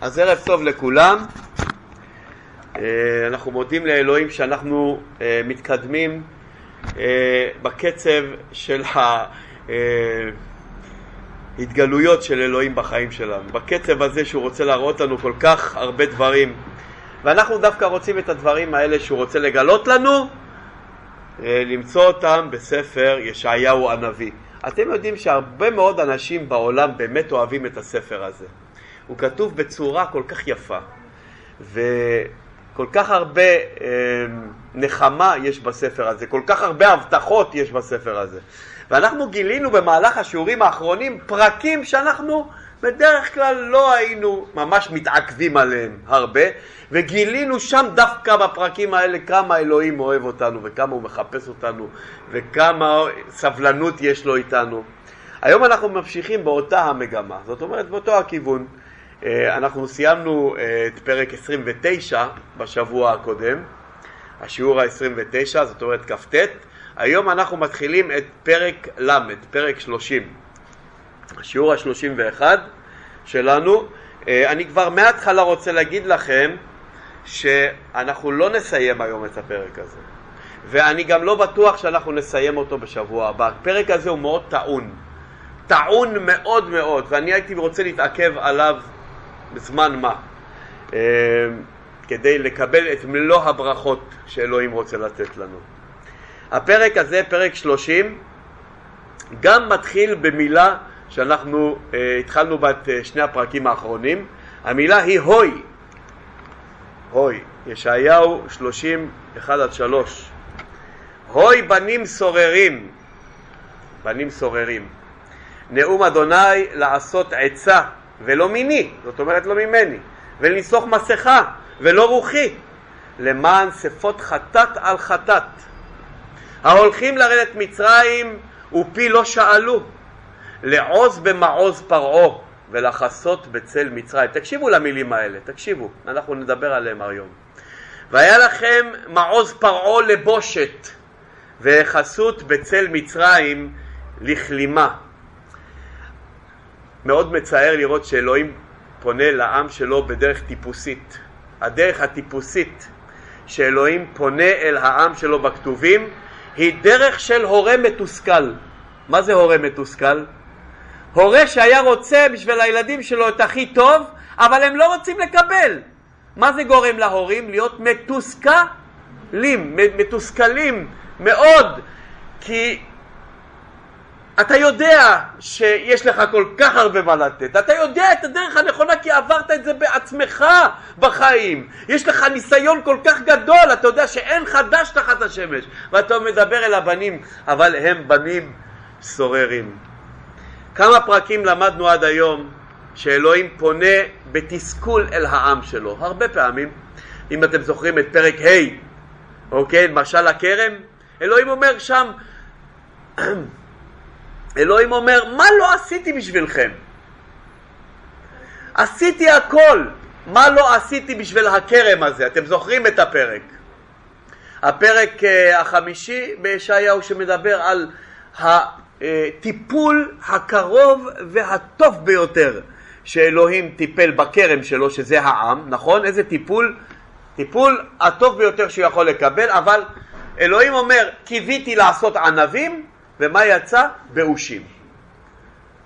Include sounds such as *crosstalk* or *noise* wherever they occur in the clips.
אז ערב טוב לכולם. אה, אנחנו מודים לאלוהים שאנחנו אה, מתקדמים אה, בקצב של ההתגלויות של אלוהים בחיים שלנו, בקצב הזה שהוא רוצה להראות לנו כל כך הרבה דברים ואנחנו דווקא רוצים את הדברים האלה שהוא רוצה לגלות לנו, למצוא אותם בספר ישעיהו הנביא. אתם יודעים שהרבה מאוד אנשים בעולם באמת אוהבים את הספר הזה. הוא כתוב בצורה כל כך יפה, וכל כך הרבה אה, נחמה יש בספר הזה, כל כך הרבה הבטחות יש בספר הזה. ואנחנו גילינו במהלך השיעורים האחרונים פרקים שאנחנו בדרך כלל לא היינו ממש מתעכבים עליהם הרבה, וגילינו שם דווקא בפרקים האלה כמה אלוהים אוהב אותנו, וכמה הוא מחפש אותנו, וכמה סבלנות יש לו איתנו. היום אנחנו ממשיכים באותה המגמה, זאת אומרת באותו הכיוון. אה, אנחנו סיימנו אה, את פרק 29 בשבוע הקודם, השיעור ה-29, זאת אומרת כ"ט. היום אנחנו מתחילים את פרק ל', פרק 30, השיעור ה-31 שלנו. אה, אני כבר מההתחלה רוצה להגיד לכם שאנחנו לא נסיים היום את הפרק הזה, ואני גם לא בטוח שאנחנו נסיים אותו בשבוע הבא. הפרק הזה הוא מאוד טעון, טעון מאוד מאוד, ואני הייתי רוצה להתעכב עליו בזמן מה, אה, כדי לקבל את מלוא הברכות שאלוהים רוצה לתת לנו. הפרק הזה, פרק 30, גם מתחיל במילה שאנחנו uh, התחלנו בה את uh, שני הפרקים האחרונים, המילה היא הוי, הוי, ישעיהו 30, 1 עד 3. הוי בנים סוררים, בנים סוררים, נאום אדוני לעשות עצה ולא מיני, זאת אומרת לא ממני, ולנסוך מסכה ולא רוחי, למען שפות חטאת על חטאת. ההולכים לרדת מצרים ופי לא שאלו, לעוז במעוז פרעה ולחסות בצל מצרים. תקשיבו למילים האלה, תקשיבו, אנחנו נדבר עליהם היום. והיה לכם מעוז פרעה לבושת וחסות בצל מצרים לכלימה. מאוד מצער לראות שאלוהים פונה לעם שלו בדרך טיפוסית. הדרך הטיפוסית שאלוהים פונה אל העם שלו בכתובים היא דרך של הורה מתוסכל. מה זה הורה מתוסכל? הורה שהיה רוצה בשביל הילדים שלו את הכי טוב, אבל הם לא רוצים לקבל. מה זה גורם להורים? להיות מתוסכלים, מתוסכלים מאוד, כי אתה יודע שיש לך כל כך הרבה מה לתת, אתה יודע את הדרך הנכונה כי עברת את זה בעצמך בחיים, יש לך ניסיון כל כך גדול, אתה יודע שאין חדש תחת השמש, ואתה מדבר אל הבנים, אבל הם בנים סוררים. כמה פרקים למדנו עד היום שאלוהים פונה בתסכול אל העם שלו, הרבה פעמים, אם אתם זוכרים את פרק ה', אוקיי, משל הכרם, אלוהים אומר שם *clears throat* אלוהים אומר, מה לא עשיתי בשבילכם? עשיתי הכל, מה לא עשיתי בשביל הכרם הזה? אתם זוכרים את הפרק. הפרק uh, החמישי בישעיהו שמדבר על הטיפול הקרוב והטוב ביותר שאלוהים טיפל בכרם שלו, שזה העם, נכון? איזה טיפול? טיפול הטוב ביותר שהוא יכול לקבל, אבל אלוהים אומר, קיוויתי לעשות ענבים, ומה יצא? באושים.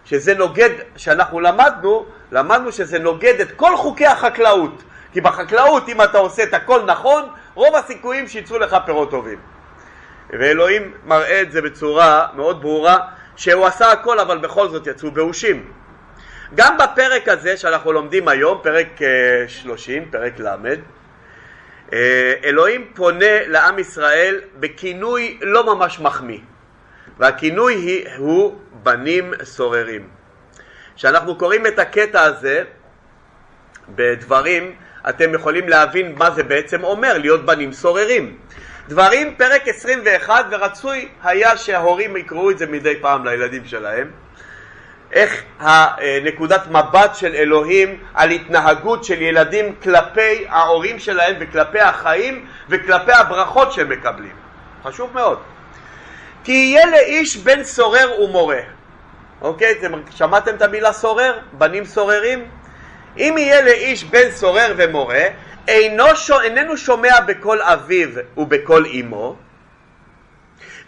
שזה נוגד, שאנחנו למדנו, למדנו שזה נוגד את כל חוקי החקלאות. כי בחקלאות, אם אתה עושה את הכל נכון, רוב הסיכויים שיצאו לך פירות טובים. ואלוהים מראה את זה בצורה מאוד ברורה, שהוא עשה הכל אבל בכל זאת יצאו באושים. גם בפרק הזה שאנחנו לומדים היום, פרק 30, אה, פרק ל', אה, אלוהים פונה לעם ישראל בכינוי לא ממש מחמיא. והכינוי הוא בנים סוררים. כשאנחנו קוראים את הקטע הזה בדברים, אתם יכולים להבין מה זה בעצם אומר להיות בנים סוררים. דברים פרק 21 ורצוי היה שההורים יקראו את זה מדי פעם לילדים שלהם איך הנקודת מבט של אלוהים על התנהגות של ילדים כלפי ההורים שלהם וכלפי החיים וכלפי הברכות שהם מקבלים. חשוב מאוד. כי יהיה לאיש בן סורר ומורה. אוקיי? אתם שמעתם את המילה סורר? בנים סוררים? אם יהיה לאיש בן סורר ומורה, אינו, איננו שומע בקול אביו ובקול אמו,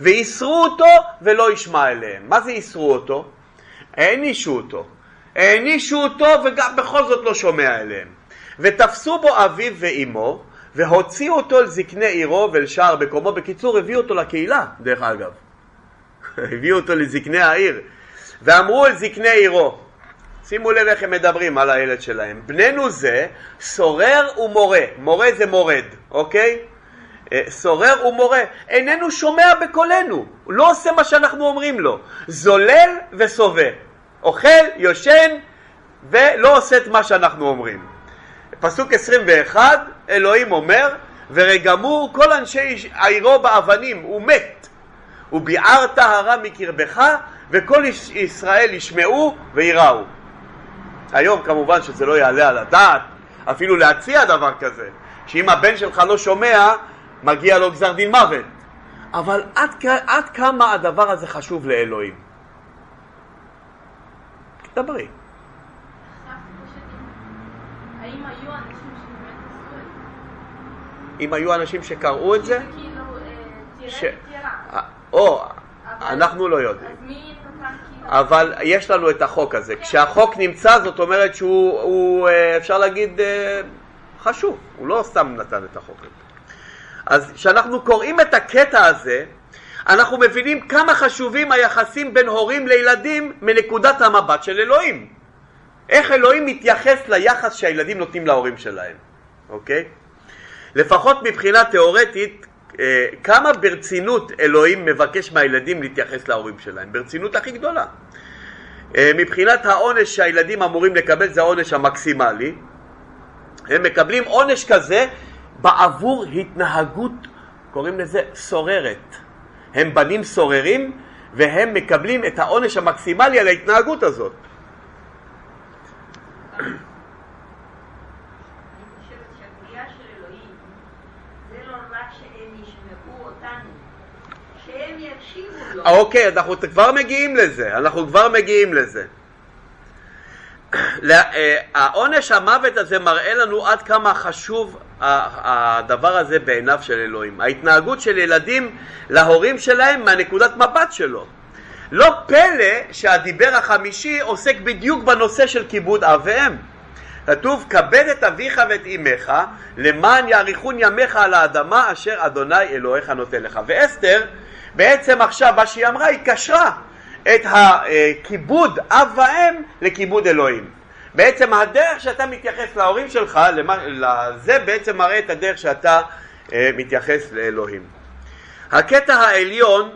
ואיסרו אותו ולא ישמע אליהם. מה זה איסרו אותו? הענישו אותו. הענישו אותו וגם בכל זאת לא שומע אליהם. ותפסו בו אביו ואימו, והוציאו אותו אל זקני עירו ואל שער. בקיצור, הביאו אותו לקהילה, דרך אגב. הביאו אותו לזקני העיר. ואמרו אל זקני עירו, שימו לב איך הם מדברים על הילד שלהם. בננו זה סורר ומורה, מורה זה מורד, אוקיי? אה, סורר ומורה, איננו שומע בקולנו, לא עושה מה שאנחנו אומרים לו, זולל וסובה, אוכל, יושן ולא עושה את מה שאנחנו אומרים. פסוק 21, אלוהים אומר, ורגמו כל אנשי עירו באבנים, הוא מת, וביער טהרה מקרבך, וכל ישראל ישמעו ויראו. היום כמובן שזה לא יעלה על הדעת, אפילו להציע דבר כזה, שאם הבן שלך לא שומע, מגיע לו גזר דין מוות. אבל עד, עד כמה הדבר הזה חשוב לאלוהים? דברי. אם היו אנשים שקראו את זה? כאילו, אה, או, אנחנו לא יודעים. אבל יש לנו את החוק הזה. כשהחוק נמצא זאת אומרת שהוא, הוא, אה, אפשר להגיד, אה, חשוב. הוא לא סתם נתן את החוק הזה. אז כשאנחנו קוראים את הקטע הזה, אנחנו מבינים כמה חשובים היחסים בין הורים לילדים מנקודת המבט של אלוהים. איך אלוהים מתייחס ליחס שהילדים נותנים להורים שלהם, אוקיי? לפחות מבחינה תיאורטית, כמה ברצינות אלוהים מבקש מהילדים להתייחס להורים שלהם, ברצינות הכי גדולה. אה, מבחינת העונש שהילדים אמורים לקבל זה העונש המקסימלי, הם מקבלים עונש כזה בעבור התנהגות, קוראים לזה סוררת. הם בנים סוררים והם מקבלים את העונש המקסימלי על ההתנהגות הזאת. אוקיי, אנחנו כבר מגיעים לזה, אנחנו כבר מגיעים לזה. *coughs* אה, העונש המוות הזה מראה לנו עד כמה חשוב הדבר הזה בעיניו של אלוהים. ההתנהגות של ילדים להורים שלהם מהנקודת מבט שלו. לא פלא שהדיבר החמישי עוסק בדיוק בנושא של כיבוד אב ואם. כתוב כבד את אביך ואת אמך למען יאריכון ימיך על האדמה אשר אדוני אלוהיך נותן לך. ואסתר בעצם עכשיו מה שהיא אמרה היא קשרה את הכיבוד אב ואם לכיבוד אלוהים. בעצם הדרך שאתה מתייחס להורים שלך, זה בעצם מראה את הדרך שאתה אה, מתייחס לאלוהים. הקטע העליון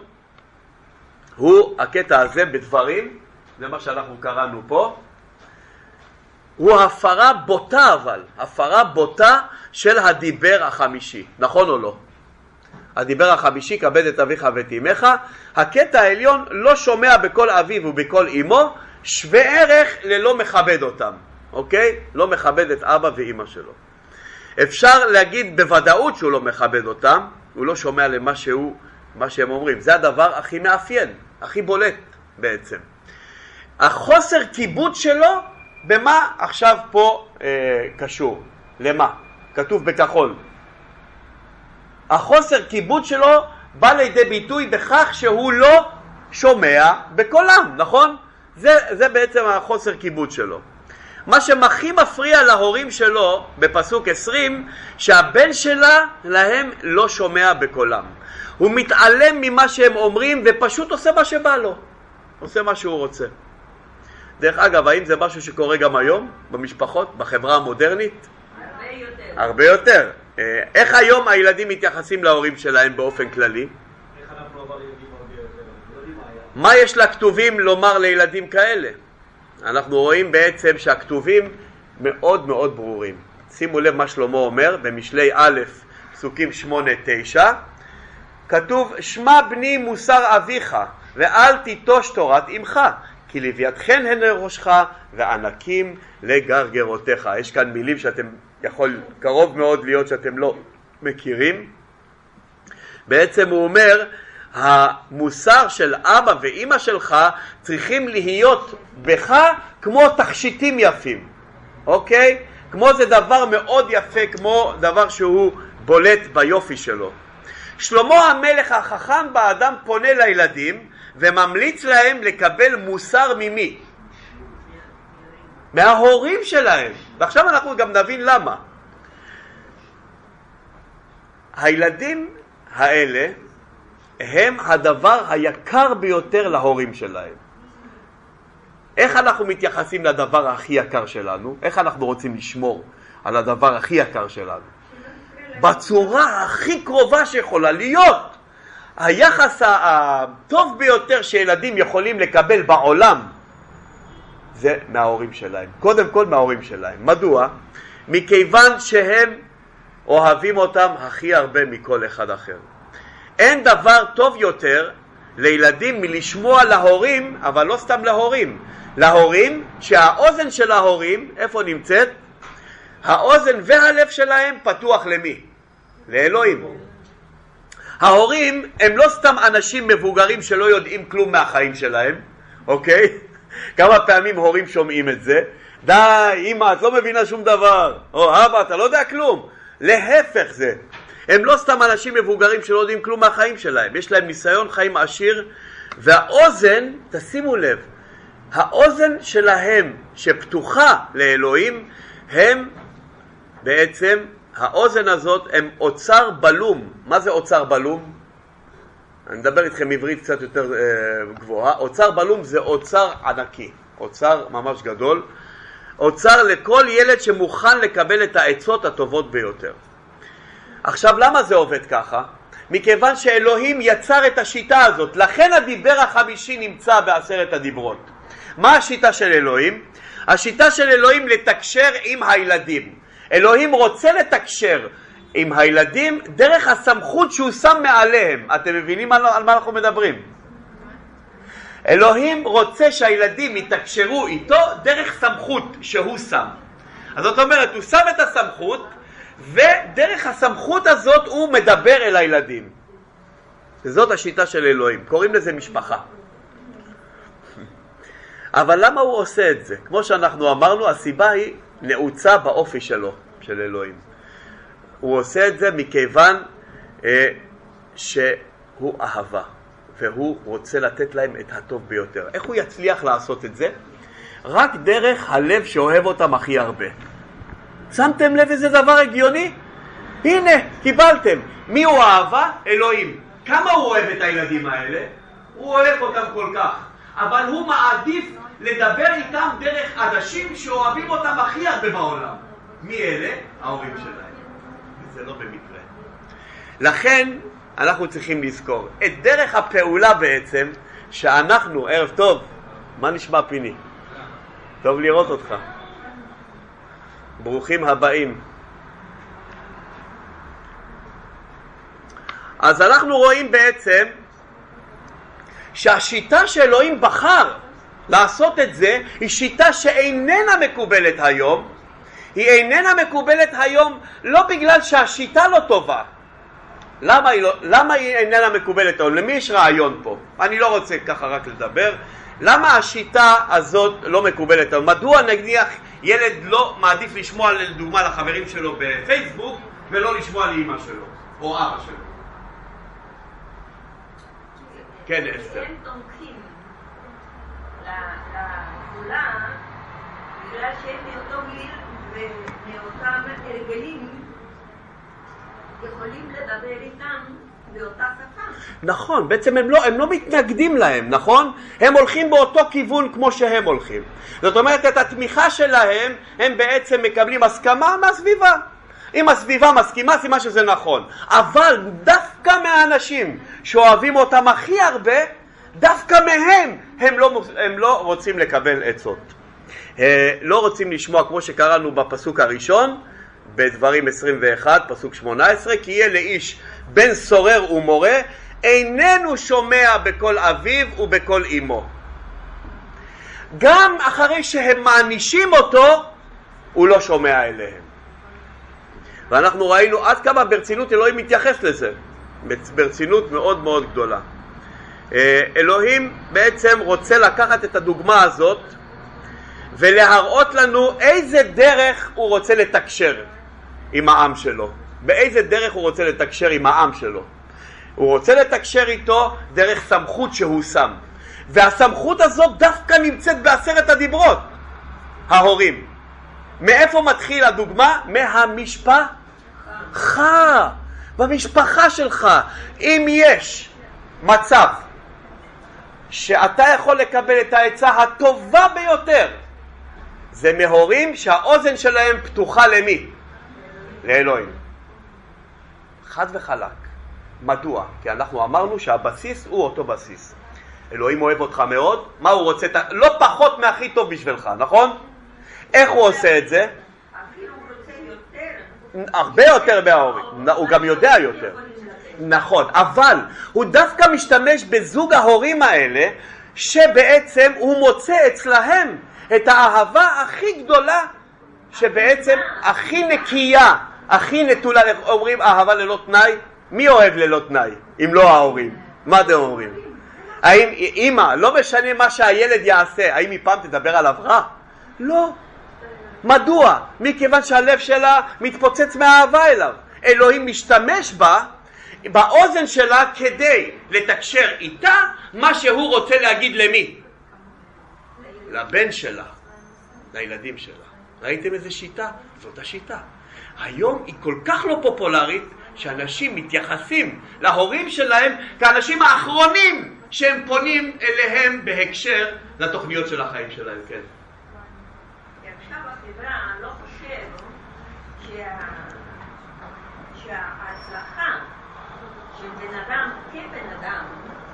הוא הקטע הזה בדברים, זה מה שאנחנו קראנו פה, הוא הפרה בוטה אבל, הפרה בוטה של הדיבר החמישי, נכון או לא? הדיבר החמישי, כבד את אביך ואת אמך, הקטע העליון לא שומע בקול אביו ובקול אמו, שווה ערך ללא מכבד אותם, אוקיי? לא מכבד את אבא ואימא שלו. אפשר להגיד בוודאות שהוא לא מכבד אותם, הוא לא שומע למה שהוא, מה שהם אומרים. זה הדבר הכי מאפיין, הכי בולט בעצם. החוסר כיבוד שלו, במה עכשיו פה אה, קשור? למה? כתוב בכחול. החוסר כיבוד שלו בא לידי ביטוי בכך שהוא לא שומע בקולם, נכון? זה, זה בעצם החוסר כיבוד שלו. מה שהכי מפריע להורים שלו בפסוק 20, שהבן שלה להם לא שומע בקולם. הוא מתעלם ממה שהם אומרים ופשוט עושה מה שבא לו, עושה מה שהוא רוצה. דרך אגב, האם זה משהו שקורה גם היום במשפחות, בחברה המודרנית? הרבה יותר. הרבה יותר. אה, איך היום הילדים מתייחסים להורים שלהם באופן כללי? מה יש לכתובים לומר לילדים כאלה? אנחנו רואים בעצם שהכתובים מאוד מאוד ברורים. שימו לב מה שלמה אומר במשלי א', פסוקים 8-9, כתוב שמע בני מוסר אביך ואל תיטוש תורת אמך כי לוויתכן הן לראשך וענקים לגרגרותיך. יש כאן מילים שאתם יכול קרוב מאוד להיות שאתם לא מכירים. בעצם הוא אומר המוסר של אבא ואימא שלך צריכים להיות בך כמו תכשיטים יפים. אוקיי? כמו זה דבר מאוד יפה, כמו דבר שהוא בולט ביופי שלו. שלמה המלך החכם באדם פונה לילדים וממליץ להם לקבל מוסר ממי? מההורים שלהם. ועכשיו אנחנו גם נבין למה. הילדים האלה הם הדבר היקר ביותר להורים שלהם. איך אנחנו מתייחסים לדבר הכי יקר שלנו? איך אנחנו רוצים לשמור על הדבר הכי יקר שלנו? בצורה הכי קרובה שיכולה להיות. היחס הטוב ביותר שילדים יכולים לקבל בעולם זה מההורים שלהם. קודם כל מההורים שלהם. מדוע? מכיוון שהם אוהבים אותם הכי הרבה מכל אחד אחר. אין דבר טוב יותר לילדים מלשמוע להורים, אבל לא סתם להורים, להורים שהאוזן של ההורים, איפה נמצאת? האוזן והלב שלהם פתוח למי? לאלוהים. ההורים הם לא סתם אנשים מבוגרים שלא יודעים כלום מהחיים שלהם, אוקיי? כמה פעמים הורים שומעים את זה, די, אמא, את לא מבינה שום דבר, או אבא, אתה לא יודע כלום. להפך זה. הם לא סתם אנשים מבוגרים שלא יודעים כלום מהחיים שלהם, יש להם ניסיון חיים עשיר, והאוזן, תשימו לב, האוזן שלהם שפתוחה לאלוהים, הם בעצם, האוזן הזאת הם אוצר בלום. מה זה אוצר בלום? אני מדבר איתכם עברית קצת יותר אה, גבוהה. אוצר בלום זה אוצר ענקי, אוצר ממש גדול. אוצר לכל ילד שמוכן לקבל את העצות הטובות ביותר. עכשיו, למה זה עובד ככה? מכיוון שאלוהים יצר את השיטה הזאת, לכן הדיבר החמישי נמצא בעשרת הדיברות. מה השיטה של אלוהים? השיטה של אלוהים לתקשר עם הילדים. אלוהים רוצה לתקשר עם הילדים דרך הסמכות שהוא שם מעליהם. אתם מבינים על, על מה אנחנו מדברים? אלוהים רוצה שהילדים יתקשרו איתו דרך סמכות שהוא שם. אז זאת אומרת, הוא שם את הסמכות, ודרך הסמכות הזאת הוא מדבר אל הילדים. זאת השיטה של אלוהים, קוראים לזה משפחה. אבל למה הוא עושה את זה? כמו שאנחנו אמרנו, הסיבה היא נעוצה באופי שלו, של אלוהים. הוא עושה את זה מכיוון אה, שהוא אהבה, והוא רוצה לתת להם את הטוב ביותר. איך הוא יצליח לעשות את זה? רק דרך הלב שאוהב אותם הכי הרבה. שמתם לב איזה דבר הגיוני? הנה, קיבלתם. מי הוא אהבה? אלוהים. כמה הוא אוהב את הילדים האלה? הוא אוהב אותם כל כך. אבל הוא מעדיף לדבר איתם דרך אנשים שאוהבים אותם הכי הרבה בעולם. מי אלה? ההורים שלהם. וזה לא במקרה. לכן אנחנו צריכים לזכור את דרך הפעולה בעצם שאנחנו, ערב טוב, מה נשמע פיני? טוב לראות אותך. ברוכים הבאים. אז אנחנו רואים בעצם שהשיטה שאלוהים בחר לעשות את זה היא שיטה שאיננה מקובלת היום. היא איננה מקובלת היום לא בגלל שהשיטה לא טובה. למה היא, לא, למה היא איננה מקובלת היום? למי יש רעיון פה? אני לא רוצה ככה רק לדבר. למה השיטה הזאת לא מקובלת היום? מדוע נניח ילד לא מעדיף לשמוע לדוגמה לחברים שלו בפייסבוק ולא לשמוע לאימא שלו או אבא שלו? כן, אסתר. לגבולה בגלל שהם מאותו גיל ומאותם הרגלים יכולים לדבר איתם. נכון, בעצם הם לא, הם לא מתנגדים להם, נכון? הם הולכים באותו כיוון כמו שהם הולכים. זאת אומרת, את התמיכה שלהם הם בעצם מקבלים הסכמה מהסביבה. אם הסביבה מסכימה, סימן שזה נכון. אבל דווקא מהאנשים שאוהבים אותם הכי הרבה, דווקא מהם הם לא, הם לא רוצים לקבל עצות. אה, לא רוצים לשמוע, כמו שקראנו בפסוק הראשון, בדברים 21, פסוק 18, כי יהיה לאיש בן סורר ומורה, איננו שומע בקול אביו ובקול אמו. גם אחרי שהם מענישים אותו, הוא לא שומע אליהם. ואנחנו ראינו עד כמה ברצינות אלוהים מתייחס לזה, ברצינות מאוד מאוד גדולה. אה, אלוהים בעצם רוצה לקחת את הדוגמה הזאת ולהראות לנו איזה דרך הוא רוצה לתקשר עם העם שלו, באיזה דרך הוא רוצה לתקשר עם העם שלו. הוא רוצה לתקשר איתו דרך סמכות שהוא שם. והסמכות הזאת דווקא נמצאת בעשרת הדיברות, ההורים. מאיפה מתחיל הדוגמה? מהמשפחה. במשפחה שלך. אם יש מצב שאתה יכול לקבל את העצה הטובה ביותר, זה מהורים שהאוזן שלהם פתוחה למי? לאלוהים. חד וחלק. מדוע? כי אנחנו אמרנו שהבסיס הוא אותו בסיס. אלוהים אוהב אותך מאוד, מה הוא רוצה? לא פחות מהכי טוב בשבילך, נכון? איך הוא עושה את זה? הרבה יותר מההורים, הוא גם יודע יותר. נכון, אבל הוא דווקא משתמש בזוג ההורים האלה, שבעצם הוא מוצא אצלהם את האהבה הכי גדולה, שבעצם הכי נקייה, הכי נטולה, אומרים אהבה ללא תנאי? מי אוהב ללא תנאי, אם לא ההורים? מה אתם אומרים? האם אימא, לא משנה מה שהילד יעשה, האם היא פעם תדבר עליו רע? לא. מדוע? מכיוון שהלב שלה מתפוצץ מהאהבה אליו. אלוהים משתמש בה, באוזן שלה, כדי לתקשר איתה מה שהוא רוצה להגיד למי? לבן שלה, לילדים שלה. ראיתם איזה שיטה? זאת השיטה. היום היא כל כך לא פופולרית, שאנשים מתייחסים להורים שלהם כאנשים האחרונים שהם פונים אליהם בהקשר לתוכניות של החיים שלהם, כן. עכשיו החברה לא חושב שההצלחה של בן אדם כבן אדם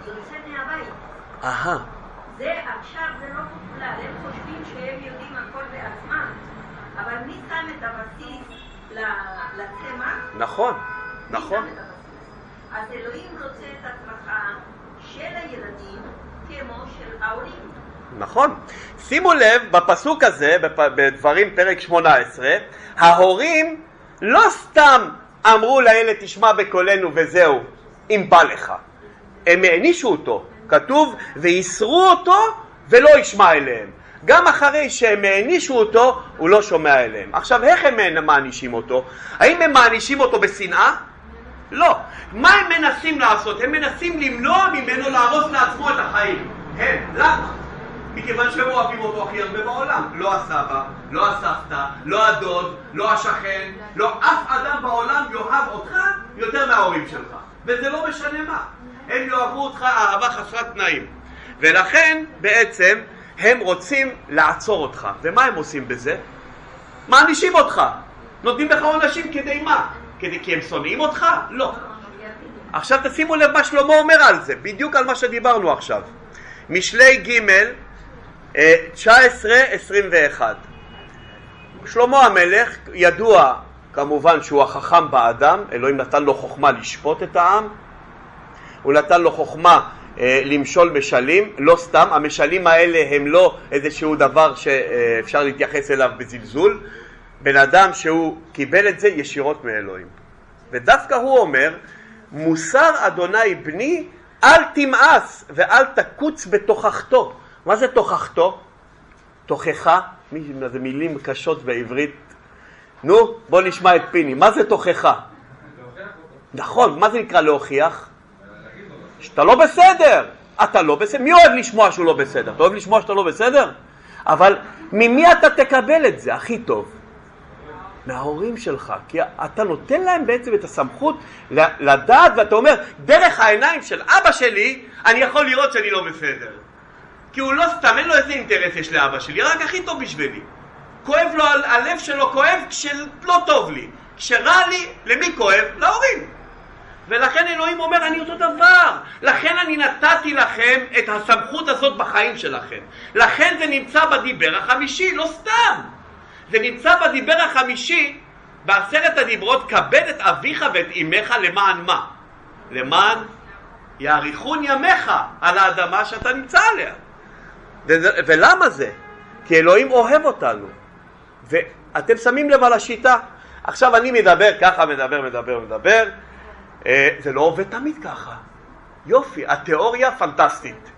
יוצא מהבית. אהה. זה עכשיו זה לא פופולר, הם חושבים שהם יודעים הכל בעצמם, אבל מי שם את הבסיס לצמח? נכון. נכון. אז אלוהים רוצה את הצלחה של הילדים כמו של ההורים. נכון. שימו לב, בפסוק הזה, בדברים פרק 18, ההורים לא סתם אמרו לילד תשמע בקולנו וזהו, אם בא לך. הם הענישו אותו. כתוב, ויסרו אותו ולא ישמע אליהם. גם אחרי שהם הענישו אותו, הוא לא שומע אליהם. עכשיו, איך הם מענישים אותו? האם הם מענישים אותו בשנאה? לא. מה הם מנסים לעשות? הם מנסים למנוע ממנו להרוס לעצמו את החיים. הם. למה? מכיוון שהם אוהבים אותו הכי הרבה בעולם. לא הסבא, לא הסבתא, לא הדוד, לא השכן, לא אף אדם בעולם יאהב אותך יותר מההורים שלך. וזה לא משנה מה. הם יאהבו אותך אהבה חסרת תנאים. ולכן בעצם הם רוצים לעצור אותך. ומה הם עושים בזה? מענישים אותך. נותנים לך עונשים כדי מה? כדי כי הם שונאים אותך? לא. עכשיו תשימו לב מה שלמה אומר על זה, בדיוק על מה שדיברנו עכשיו. משלי ג' 19-21 אה, שלמה המלך ידוע כמובן שהוא החכם באדם, אלוהים נתן לו חוכמה לשפוט את העם, הוא נתן לו חוכמה אה, למשול משלים, לא סתם, המשלים האלה הם לא איזשהו דבר שאפשר להתייחס אליו בזלזול, בן אדם שהוא קיבל את זה ישירות מאלוהים. ודווקא הוא אומר, מוסר אדוני בני אל תמאס ואל תקוץ בתוכחתו. מה זה תוכחתו? תוכחה? זה מילים קשות בעברית. נו, בוא נשמע את פיני. מה זה תוכחה? נכון, מה זה נקרא להוכיח? שאתה לא בסדר. אתה לא בסדר. מי אוהב לשמוע שהוא לא בסדר? אתה אוהב לשמוע שאתה לא בסדר? אבל ממי אתה תקבל את זה הכי טוב? מההורים שלך, כי אתה נותן להם בעצם את הסמכות לדעת ואתה אומר, דרך העיניים של אבא שלי אני יכול לראות שאני לא בסדר. כי הוא לא סתם, אין לו איזה אינטרס יש לאבא שלי, רק הכי טוב בשבילי. כואב לו, הלב שלו כואב כשלא טוב לי. כשרע לי, למי כואב? להורים. ולכן אלוהים אומר, אני אותו דבר. לכן אני נתתי לכם את הסמכות הזאת בחיים שלכם. לכן זה נמצא בדיבר החמישי, לא סתם. זה נמצא בדיבר החמישי, בעשרת הדיברות, כבד את אביך ואת אמך למען מה? למען יאריכון ימיך על האדמה שאתה נמצא עליה. ו- ולמה זה? כי אלוהים אוהב אותנו. ואתם שמים לב על השיטה? עכשיו אני מדבר ככה, מדבר, מדבר, מדבר. אה, זה לא עובד תמיד ככה. יופי, התיאוריה פנטסטית.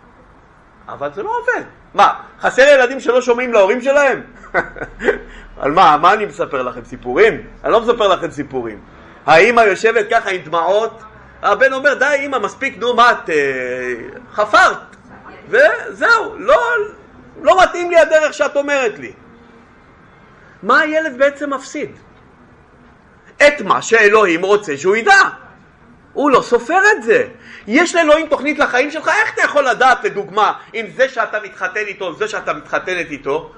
אבל זה לא עובד. מה, חסר ילדים שלא שומעים להורים שלהם? *laughs* על מה, מה אני מספר לכם? סיפורים? אני לא מספר לכם סיפורים. האימא יושבת ככה עם דמעות, הבן אומר, די אימא, מספיק, נו, מה את... אה, חפרת. וזהו, לא, לא מתאים לי הדרך שאת אומרת לי. מה הילד בעצם מפסיד? את מה שאלוהים רוצה שהוא ידע. הוא לא סופר את זה. יש לאלוהים תוכנית לחיים שלך, איך אתה יכול לדעת, לדוגמה, אם זה שאתה מתחתן איתו, זה שאתה מתחתנת איתו,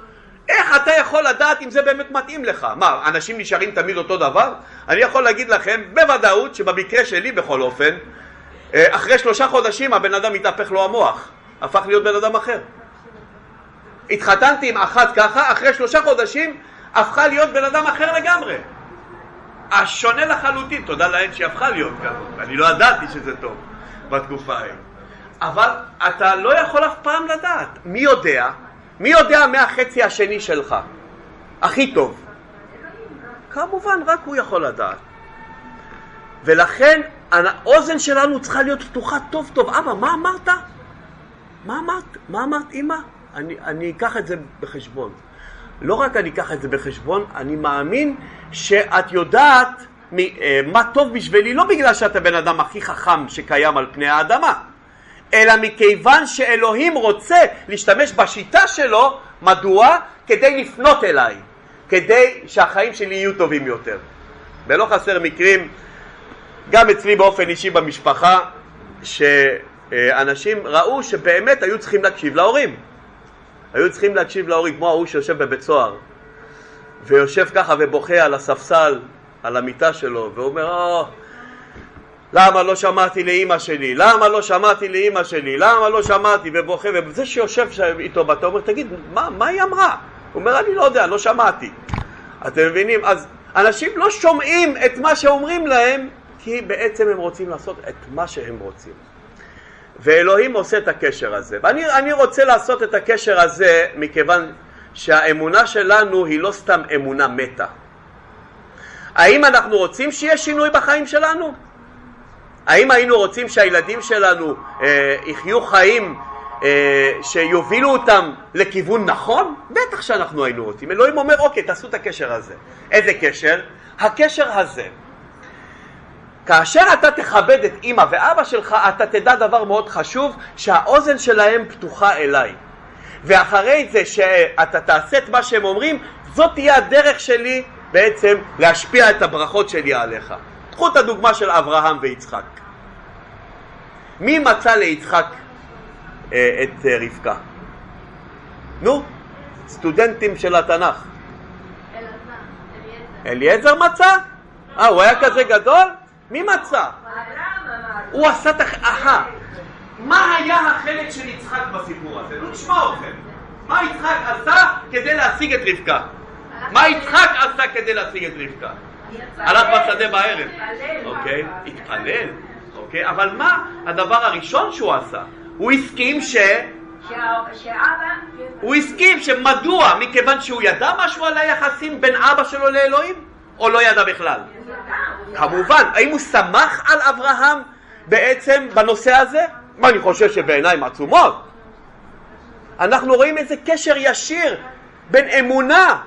איך אתה יכול לדעת אם זה באמת מתאים לך? מה, אנשים נשארים תמיד אותו דבר? אני יכול להגיד לכם בוודאות שבמקרה שלי בכל אופן, אה, אחרי שלושה חודשים הבן אדם מתהפך לו המוח, הפך להיות בן אדם אחר. התחתנתי עם אחת ככה, אחרי שלושה חודשים הפכה להיות בן אדם אחר לגמרי. השונה לחלוטין, תודה לאל שהיא הפכה להיות ככה, אני לא ידעתי שזה טוב בתקופה ההיא. אבל אתה לא יכול אף פעם לדעת. מי יודע? מי יודע מהחצי השני שלך? הכי טוב. כמובן, רק הוא יכול לדעת. ולכן האוזן שלנו צריכה להיות פתוחה טוב טוב. אבא, מה אמרת? מה אמרת? מה אמרת, אמא? אני, אני אקח את זה בחשבון. לא רק אני אקח את זה בחשבון, אני מאמין שאת יודעת אה, מה טוב בשבילי, לא בגלל שאת הבן אדם הכי חכם שקיים על פני האדמה, אלא מכיוון שאלוהים רוצה להשתמש בשיטה שלו, מדוע? כדי לפנות אליי, כדי שהחיים שלי יהיו טובים יותר. ולא חסר מקרים, גם אצלי באופן אישי במשפחה, שאנשים ראו שבאמת היו צריכים להקשיב להורים. היו צריכים להקשיב להורים, כמו ההוא שיושב בבית סוהר, ויושב ככה ובוכה על הספסל, על המיטה שלו, ואומר, או, למה לא שמעתי לאימא שלי? למה לא שמעתי לאימא שלי? למה לא שמעתי? ובוכה, וזה שיושב איתו ואתה אומר, תגיד, מה, מה היא אמרה? הוא אומר, אני לא יודע, לא שמעתי. אתם מבינים? אז אנשים לא שומעים את מה שאומרים להם, כי בעצם הם רוצים לעשות את מה שהם רוצים. ואלוהים עושה את הקשר הזה. ואני רוצה לעשות את הקשר הזה מכיוון שהאמונה שלנו היא לא סתם אמונה מתה. האם אנחנו רוצים שיהיה שינוי בחיים שלנו? האם היינו רוצים שהילדים שלנו אה, יחיו חיים אה, שיובילו אותם לכיוון נכון? בטח שאנחנו היינו רוצים. אלוהים אומר, אוקיי, תעשו את הקשר הזה. איזה קשר? הקשר הזה. כאשר אתה תכבד את אימא ואבא שלך, אתה תדע דבר מאוד חשוב, שהאוזן שלהם פתוחה אליי. ואחרי זה שאתה תעשה את מה שהם אומרים, זאת תהיה הדרך שלי בעצם להשפיע את הברכות שלי עליך. קחו את הדוגמה של אברהם ויצחק. מי מצא ליצחק אה, את אה, רבקה? נו, סטודנטים של התנ"ך. אליעזר מצא? אה, הוא היה כזה גדול? מי מצא? הוא עשה את הח... אהה. מה היה החלק של יצחק בסיפור הזה? נו, תשמע אתכם. מה יצחק עשה כדי להשיג את רבקה? מה יצחק עשה כדי להשיג את רבקה? הלך בשדה בערב. אוקיי, התפלל. אוקיי, אבל מה הדבר הראשון שהוא עשה? הוא הסכים ש... הוא הסכים שמדוע? מכיוון שהוא ידע משהו על היחסים בין אבא שלו לאלוהים? או לא ידע בכלל? כמובן. האם הוא שמח על אברהם בעצם בנושא הזה? מה, אני חושב שבעיניים עצומות. אנחנו רואים איזה קשר ישיר בין אמונה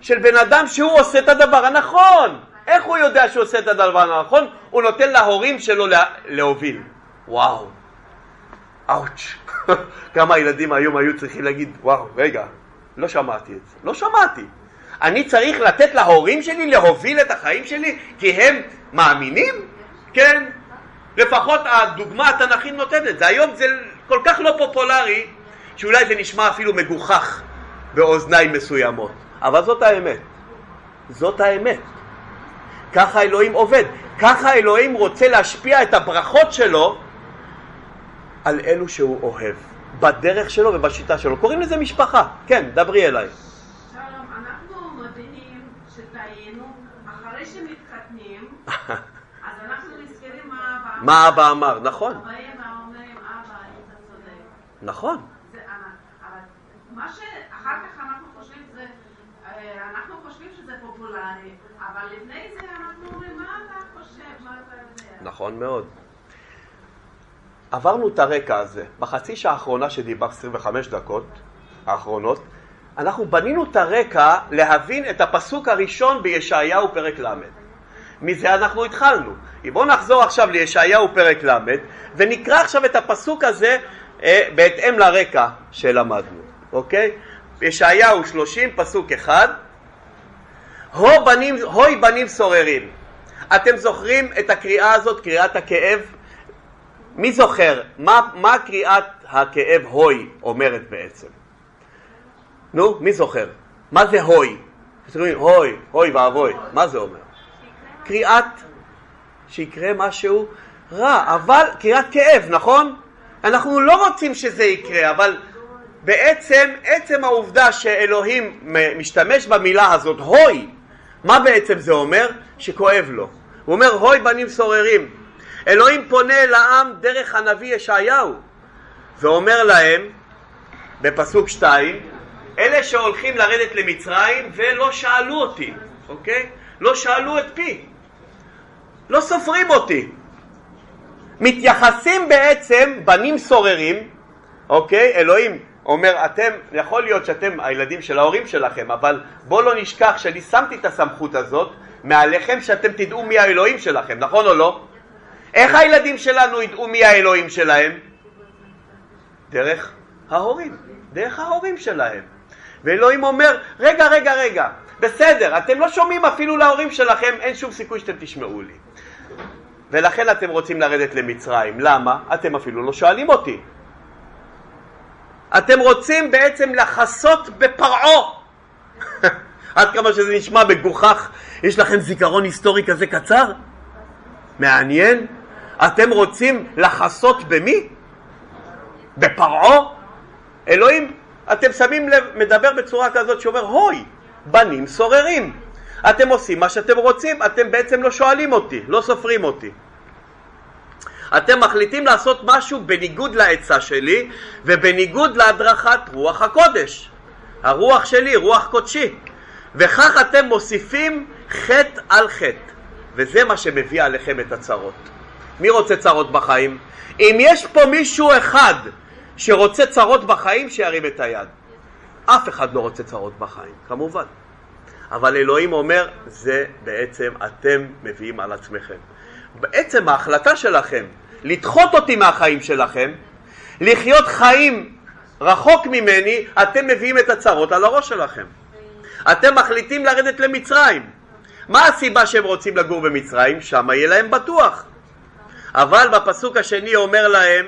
של בן אדם שהוא עושה את הדבר הנכון. איך הוא יודע שהוא עושה את הדבר הנכון? הוא נותן להורים שלו לה... להוביל. וואו, אאוץ'. *laughs* כמה ילדים היום היו צריכים להגיד, וואו, רגע, לא שמעתי את זה. לא שמעתי. אני צריך לתת להורים שלי להוביל את החיים שלי כי הם מאמינים? כן. לפחות הדוגמה התנ"כית נותנת זה. היום זה כל כך לא פופולרי שאולי זה נשמע אפילו מגוחך באוזניים מסוימות. אבל זאת האמת. זאת האמת. ככה אלוהים עובד. ככה אלוהים רוצה להשפיע את הברכות שלו על אלו שהוא אוהב. בדרך שלו ובשיטה שלו. קוראים לזה משפחה. כן, דברי אליי. מה אבא אמר, נכון. נכון. מה שאחר כך אנחנו חושבים זה, אה, אנחנו חושבים שזה פופולרי, אבל לפני זה אנחנו אומרים, מה אתה חושב, מה אתה יודע. נכון מאוד. עברנו את הרקע הזה. בחצי שעה האחרונה שדיבר 25 דקות, האחרונות, אנחנו בנינו את הרקע להבין את הפסוק הראשון בישעיהו פרק ל'. מזה אנחנו התחלנו. בואו נחזור עכשיו לישעיהו פרק ל' ונקרא עכשיו את הפסוק הזה אה, בהתאם לרקע שלמדנו, אוקיי? ישעיהו 30 פסוק 1 הו בנים, הוי בנים סוררים אתם זוכרים את הקריאה הזאת, קריאת הכאב? מי זוכר? מה, מה קריאת הכאב הוי אומרת בעצם? נו, מי זוכר? מה זה הוי? הוי, הוי ואבוי, מה זה אומר? קריאת שיקרה משהו רע, אבל קריאת כאב, נכון? אנחנו לא רוצים שזה יקרה, אבל בעצם, עצם העובדה שאלוהים משתמש במילה הזאת, הוי, מה בעצם זה אומר? שכואב לו. הוא אומר, הוי בנים סוררים. אלוהים פונה לעם דרך הנביא ישעיהו, ואומר להם, בפסוק שתיים, אלה שהולכים לרדת למצרים ולא שאלו אותי, אוקיי? לא שאלו את פי, לא סופרים אותי. מתייחסים בעצם בנים סוררים, אוקיי? אלוהים אומר, אתם, יכול להיות שאתם הילדים של ההורים שלכם, אבל בואו לא נשכח שאני שמתי את הסמכות הזאת מעליכם שאתם תדעו מי האלוהים שלכם, נכון או לא? איך הילדים שלנו ידעו מי האלוהים שלהם? דרך ההורים, דרך ההורים שלהם. ואלוהים אומר, רגע, רגע, רגע, בסדר, אתם לא שומעים אפילו להורים שלכם, אין שום סיכוי שאתם תשמעו לי. ולכן אתם רוצים לרדת למצרים. למה? אתם אפילו לא שואלים אותי. אתם רוצים בעצם לחסות בפרעה. *laughs* עד כמה שזה נשמע מגוחך, יש לכם זיכרון היסטורי כזה קצר? מעניין? אתם רוצים לחסות במי? בפרעה? אלוהים, אתם שמים לב, מדבר בצורה כזאת שאומר, הוי, בנים סוררים. אתם עושים מה שאתם רוצים, אתם בעצם לא שואלים אותי, לא סופרים אותי. אתם מחליטים לעשות משהו בניגוד לעצה שלי ובניגוד להדרכת רוח הקודש. הרוח שלי, רוח קודשי. וכך אתם מוסיפים חטא על חטא. וזה מה שמביא עליכם את הצרות. מי רוצה צרות בחיים? אם יש פה מישהו אחד שרוצה צרות בחיים, שירים את היד. אף אחד לא רוצה צרות בחיים, כמובן. אבל אלוהים אומר, זה בעצם אתם מביאים על עצמכם. בעצם ההחלטה שלכם לדחות אותי מהחיים שלכם, לחיות חיים רחוק ממני, אתם מביאים את הצרות על הראש שלכם. אתם מחליטים לרדת למצרים. מה הסיבה שהם רוצים לגור במצרים? שם יהיה להם בטוח. אבל בפסוק השני אומר להם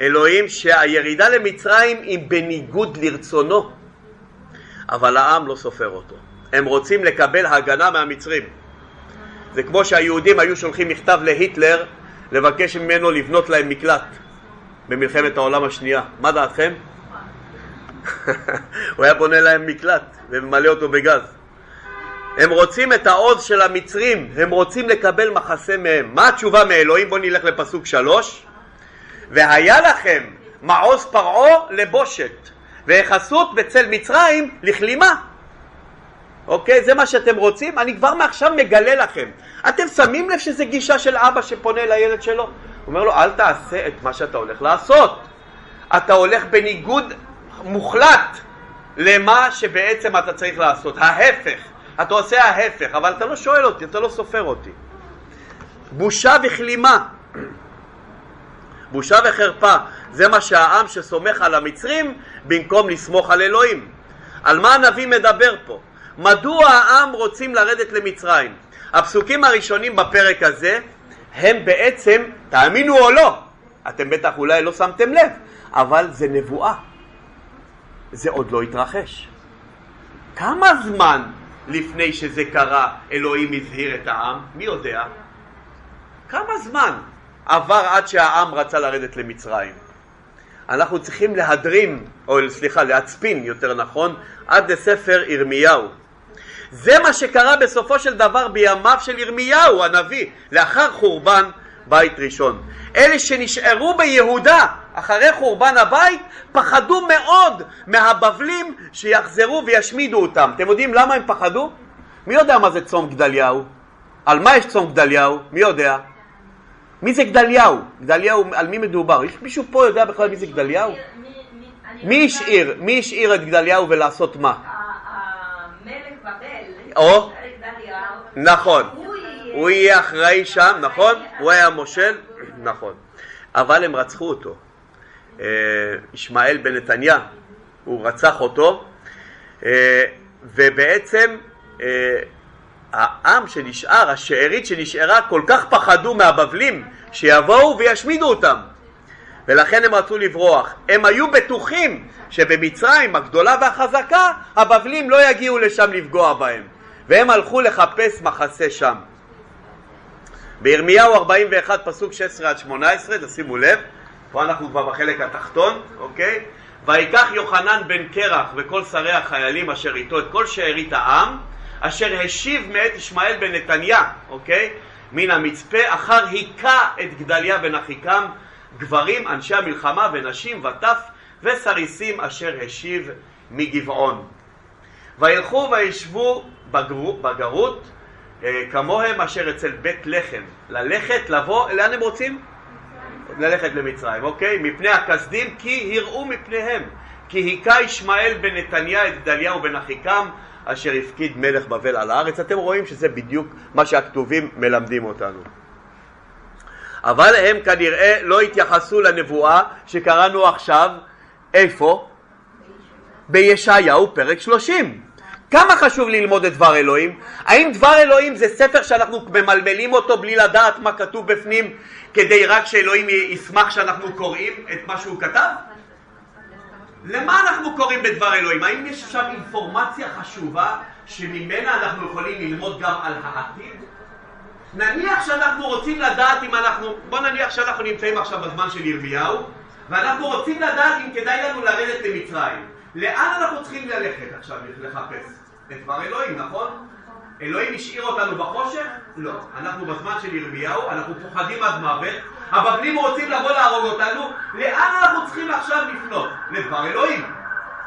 אלוהים שהירידה למצרים היא בניגוד לרצונו, אבל העם לא סופר אותו. הם רוצים לקבל הגנה מהמצרים. זה כמו שהיהודים היו שולחים מכתב להיטלר לבקש ממנו לבנות להם מקלט במלחמת העולם השנייה. מה דעתכם? *laughs* הוא היה בונה להם מקלט וממלא אותו בגז. הם רוצים את העוז של המצרים, הם רוצים לקבל מחסה מהם. מה התשובה מאלוהים? בואו נלך לפסוק שלוש. והיה לכם מעוז פרעה לבושת, והיחסות בצל מצרים לכלימה. אוקיי? זה מה שאתם רוצים? אני כבר מעכשיו מגלה לכם. אתם שמים לב שזו גישה של אבא שפונה לילד שלו? הוא אומר לו, אל תעשה את מה שאתה הולך לעשות. אתה הולך בניגוד מוחלט למה שבעצם אתה צריך לעשות. ההפך. אתה עושה ההפך, אבל אתה לא שואל אותי, אתה לא סופר אותי. בושה וכלימה. בושה וחרפה. זה מה שהעם שסומך על המצרים במקום לסמוך על אלוהים. על מה הנביא מדבר פה? מדוע העם רוצים לרדת למצרים? הפסוקים הראשונים בפרק הזה הם בעצם, תאמינו או לא, אתם בטח אולי לא שמתם לב, אבל זה נבואה. זה עוד לא התרחש. כמה זמן לפני שזה קרה אלוהים הזהיר את העם? מי יודע? כמה זמן עבר עד שהעם רצה לרדת למצרים? אנחנו צריכים להדרים, או סליחה, להצפין יותר נכון, עד לספר ירמיהו. זה מה שקרה בסופו של דבר בימיו של ירמיהו הנביא, לאחר חורבן בית ראשון. אלה שנשארו ביהודה אחרי חורבן הבית פחדו מאוד מהבבלים שיחזרו וישמידו אותם. אתם יודעים למה הם פחדו? מי יודע מה זה צום גדליהו? על מה יש צום גדליהו? מי יודע? מי זה גדליהו? גדליהו, על מי מדובר? יש מישהו פה יודע בכלל מי זה גדליהו? מי השאיר, מי השאיר את גדליהו ולעשות מה? המלך בבל, או? נכון. הוא יהיה- הוא יהיה אחראי שם, נכון? הוא היה מושל? נכון. אבל הם רצחו אותו. אה, ישמעאל בן נתניה, הוא רצח אותו, אה, ובעצם אה, העם שנשאר, השארית שנשארה, כל כך פחדו מהבבלים שיבואו וישמידו אותם. ולכן הם רצו לברוח. הם היו בטוחים שבמצרים הגדולה והחזקה, הבבלים לא יגיעו לשם לפגוע בהם. והם הלכו לחפש מחסה שם. בירמיהו 41 פסוק 16 עד 18, תשימו לב, פה אנחנו כבר בחלק התחתון, אוקיי? ויקח יוחנן בן קרח וכל שרי החיילים אשר איתו את כל שארית העם, אשר השיב מאת ישמעאל בן נתניה, אוקיי? מן המצפה, אחר היכה את גדליה בן אחיקם, גברים, אנשי המלחמה ונשים וטף וסריסים אשר השיב מגבעון. וילכו וישבו בגרו- בגרות אה, כמוהם אשר אצל בית לחם. ללכת, לבוא, לאן הם רוצים? ללכת למצרים, אוקיי? מפני הכסדים כי הראו מפניהם. כי היכה ישמעאל בן נתניה את גדליהו בן אחיקם אשר הפקיד מלך בבל על הארץ. אתם רואים שזה בדיוק מה שהכתובים מלמדים אותנו. אבל הם כנראה לא התייחסו לנבואה שקראנו עכשיו, איפה? בישעיהו פרק 30. כמה חשוב ללמוד את דבר אלוהים? האם דבר אלוהים זה ספר שאנחנו ממלמלים אותו בלי לדעת מה כתוב בפנים כדי רק שאלוהים ישמח שאנחנו קוראים את מה שהוא כתב? למה אנחנו קוראים בדבר אלוהים? האם יש עכשיו אינפורמציה חשובה שממנה אנחנו יכולים ללמוד גם על העתיד? נניח שאנחנו רוצים לדעת אם אנחנו, בוא נניח שאנחנו נמצאים עכשיו בזמן של ירמיהו ואנחנו רוצים לדעת אם כדאי לנו לרדת למצרים. לאן אנחנו צריכים ללכת עכשיו לחפש? את דבר אלוהים, נכון? אלוהים השאיר אותנו בחושך? לא. אנחנו בזמן של ירמיהו, אנחנו פוחדים עד מוות, הבבלים רוצים לבוא להרוג אותנו, לאן אנחנו צריכים עכשיו לפנות? לדבר אלוהים.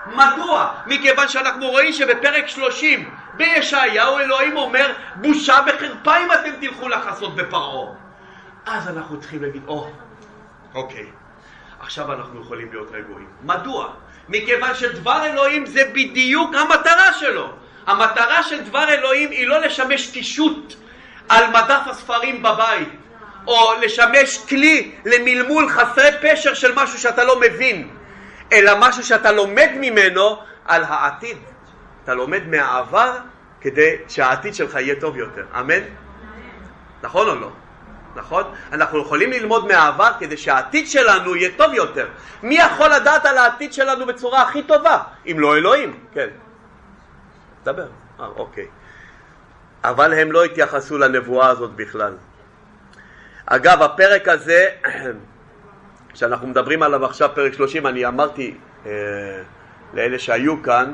מדוע? מכיוון שאנחנו רואים שבפרק 30 בישעיהו אלוהים אומר בושה וחרפה אם אתם תלכו לחסות בפרעה. אז אנחנו צריכים להגיד, או, אוקיי, עכשיו אנחנו יכולים להיות רגועים. מדוע? מכיוון שדבר אלוהים זה בדיוק המטרה שלו. המטרה של דבר אלוהים היא לא לשמש קישוט על מדף הספרים בבית, או לשמש כלי למלמול חסרי פשר של משהו שאתה לא מבין, אלא משהו שאתה לומד ממנו על העתיד. אתה לומד מהעבר כדי שהעתיד שלך יהיה טוב יותר. אמן? נכון או לא? נכון? אנחנו יכולים ללמוד מהעבר כדי שהעתיד שלנו יהיה טוב יותר. מי יכול לדעת על העתיד שלנו בצורה הכי טובה? אם לא אלוהים. כן. דבר. אה, אוקיי. אבל הם לא התייחסו לנבואה הזאת בכלל. אגב, הפרק הזה, *clears throat* שאנחנו מדברים עליו עכשיו, פרק 30, אני אמרתי אה, לאלה שהיו כאן,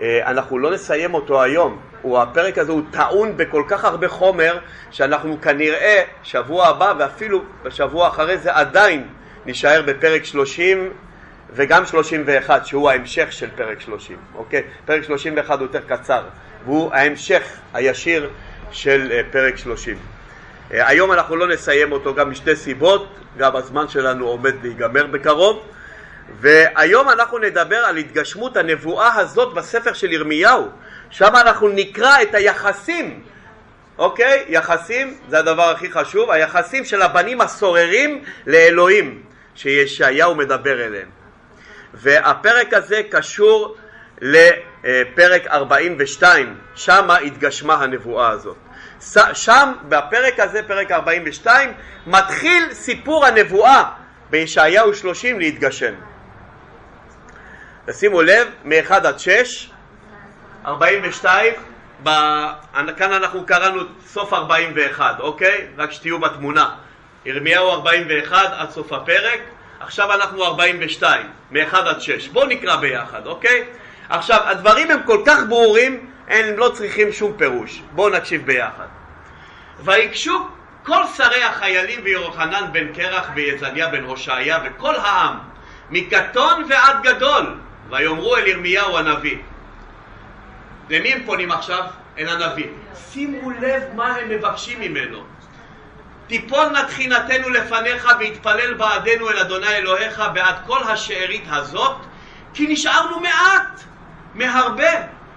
אה, אנחנו לא נסיים אותו היום. הוא, הפרק הזה הוא טעון בכל כך הרבה חומר, שאנחנו כנראה שבוע הבא ואפילו בשבוע אחרי זה עדיין נישאר בפרק 30 וגם 31, שהוא ההמשך של פרק 30, אוקיי? פרק 31 הוא יותר קצר, והוא ההמשך הישיר של אה, פרק 30. אה, היום אנחנו לא נסיים אותו גם משתי סיבות, גם הזמן שלנו עומד להיגמר בקרוב, והיום אנחנו נדבר על התגשמות הנבואה הזאת בספר של ירמיהו, שם אנחנו נקרא את היחסים, אוקיי? יחסים, זה הדבר הכי חשוב, היחסים של הבנים הסוררים לאלוהים, שישעיהו מדבר אליהם. והפרק הזה קשור לפרק 42, שם התגשמה הנבואה הזאת. שם, בפרק הזה, פרק 42, מתחיל סיפור הנבואה בישעיהו 30 להתגשם. תשימו לב, מ-1 עד 6, 42, ב... כאן אנחנו קראנו סוף 41, אוקיי? רק שתהיו בתמונה. ירמיהו 41 עד סוף הפרק, עכשיו אנחנו 42, מ-1 עד 6. בואו נקרא ביחד, אוקיי? עכשיו, הדברים הם כל כך ברורים, הם לא צריכים שום פירוש. בואו נקשיב ביחד. ויגשו כל שרי החיילים ויוחנן בן קרח ויזניה בן הושעיה וכל העם, מקטון ועד גדול, ויאמרו אל ירמיהו הנביא. למי הם פונים עכשיו? אל הנביא. שימו לב מה הם מבקשים ממנו. תיפול נא תחינתנו לפניך והתפלל בעדנו אל אדוני אלוהיך בעד כל השארית הזאת כי נשארנו מעט מהרבה,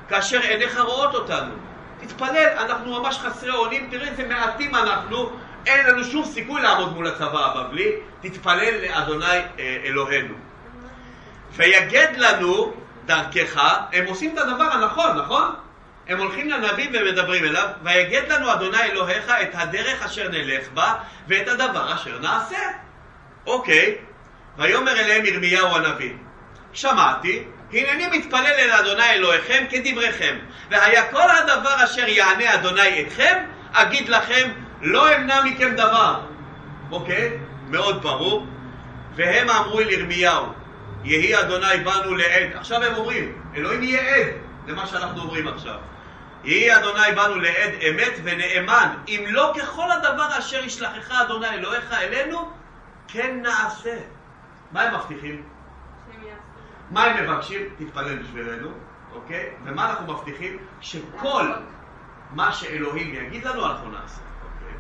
כאשר עיניך רואות אותנו. תתפלל, אנחנו ממש חסרי אונים, תראה איזה מעטים אנחנו, אין לנו שום סיכוי לעמוד מול הצבא הבבלי, תתפלל לאדוני אה, אלוהינו. ויגד לנו דרכך, הם עושים את הדבר הנכון, נכון? הם הולכים לנביא ומדברים אליו, ויגד לנו אדוני אלוהיך את הדרך אשר נלך בה, ואת הדבר אשר נעשה. אוקיי, ויאמר אליהם ירמיהו הנביא, שמעתי, הנני מתפלל אל אדוני אלוהיכם כדבריכם, והיה כל הדבר אשר יענה אדוני אתכם, אגיד לכם, לא אמנע מכם דבר. אוקיי? מאוד ברור. והם אמרו אל ירמיהו, יהי אדוני בנו לעד. עכשיו הם אומרים, אלוהים יהיה עד למה שאנחנו אומרים עכשיו. יהי אדוני בנו לעד אמת ונאמן, אם לא ככל הדבר אשר ישלחך אדוני אלוהיך אלינו, כן נעשה. מה הם מבטיחים? מה הם מבקשים? תתפלל בשבילנו, אוקיי? ומה אנחנו מבטיחים? שכל מה שאלוהים יגיד לנו אנחנו נעשה. אוקיי?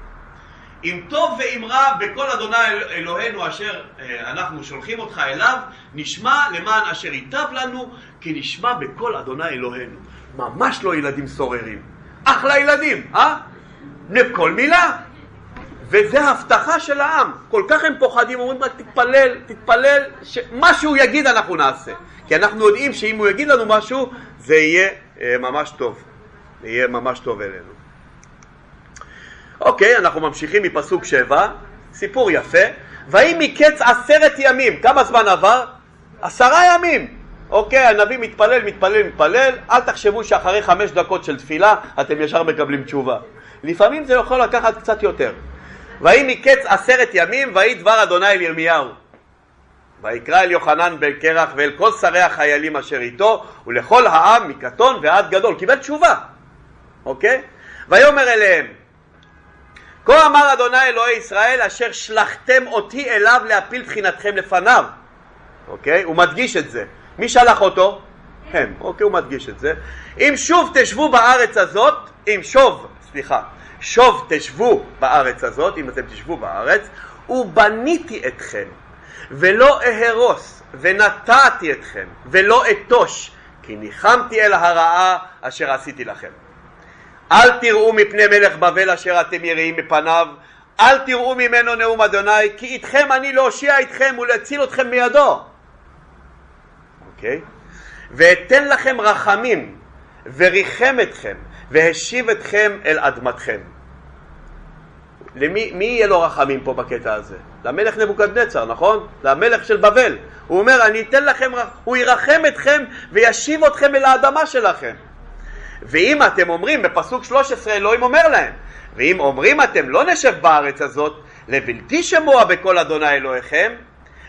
אם טוב ואם רע בכל אדוני אלוהינו אשר אה, אנחנו שולחים אותך אליו, נשמע למען אשר ייטב לנו, כי נשמע בכל אדוני אלוהינו. ממש לא ילדים סוררים. אחלה ילדים, אה? לכל מילה. וזה הבטחה של העם. כל כך הם פוחדים, אומרים רק תתפלל, תתפלל, שמה שהוא יגיד אנחנו נעשה. כי אנחנו יודעים שאם הוא יגיד לנו משהו, זה יהיה אה, ממש טוב. זה יהיה ממש טוב אלינו. אוקיי, אנחנו ממשיכים מפסוק שבע, סיפור יפה. ויהי מקץ עשרת ימים, כמה זמן עבר? עשרה ימים. אוקיי, הנביא מתפלל, מתפלל, מתפלל, אל תחשבו שאחרי חמש דקות של תפילה אתם ישר מקבלים תשובה. לפעמים זה יכול לקחת קצת יותר. ויהי מקץ עשרת ימים, ויהי דבר אדוני אל ירמיהו. ויקרא אל יוחנן בן קרח ואל כל שרי החיילים אשר איתו, ולכל העם מקטון ועד גדול. קיבל תשובה, אוקיי? ויאמר אליהם, כה אמר אדוני אלוהי ישראל אשר שלחתם אותי אליו להפיל בחינתכם לפניו. אוקיי? הוא מדגיש את זה. מי שלח אותו? הם. אוקיי, הוא מדגיש את זה. אם שוב תשבו בארץ הזאת, אם שוב, סליחה, שוב תשבו בארץ הזאת, אם אתם תשבו בארץ, ובניתי אתכם, ולא אהרוס, ונטעתי אתכם, ולא אתוש, כי ניחמתי אל הרעה אשר עשיתי לכם. אל תראו מפני מלך בבל אשר אתם יראים מפניו, אל תראו ממנו נאום אדוני, כי איתכם אני להושיע אתכם ולהציל אתכם מידו. אוקיי? ואתן לכם רחמים, וריחם אתכם, והשיב אתכם אל אדמתכם. למי מי יהיה לו רחמים פה בקטע הזה? למלך נבוקדנצר, נכון? למלך של בבל. הוא אומר, אני אתן לכם, הוא ירחם אתכם וישיב אתכם אל האדמה שלכם. ואם אתם אומרים, בפסוק 13 אלוהים אומר להם, ואם אומרים אתם לא נשב בארץ הזאת, לבלתי שמוע בקול אדוני אלוהיכם,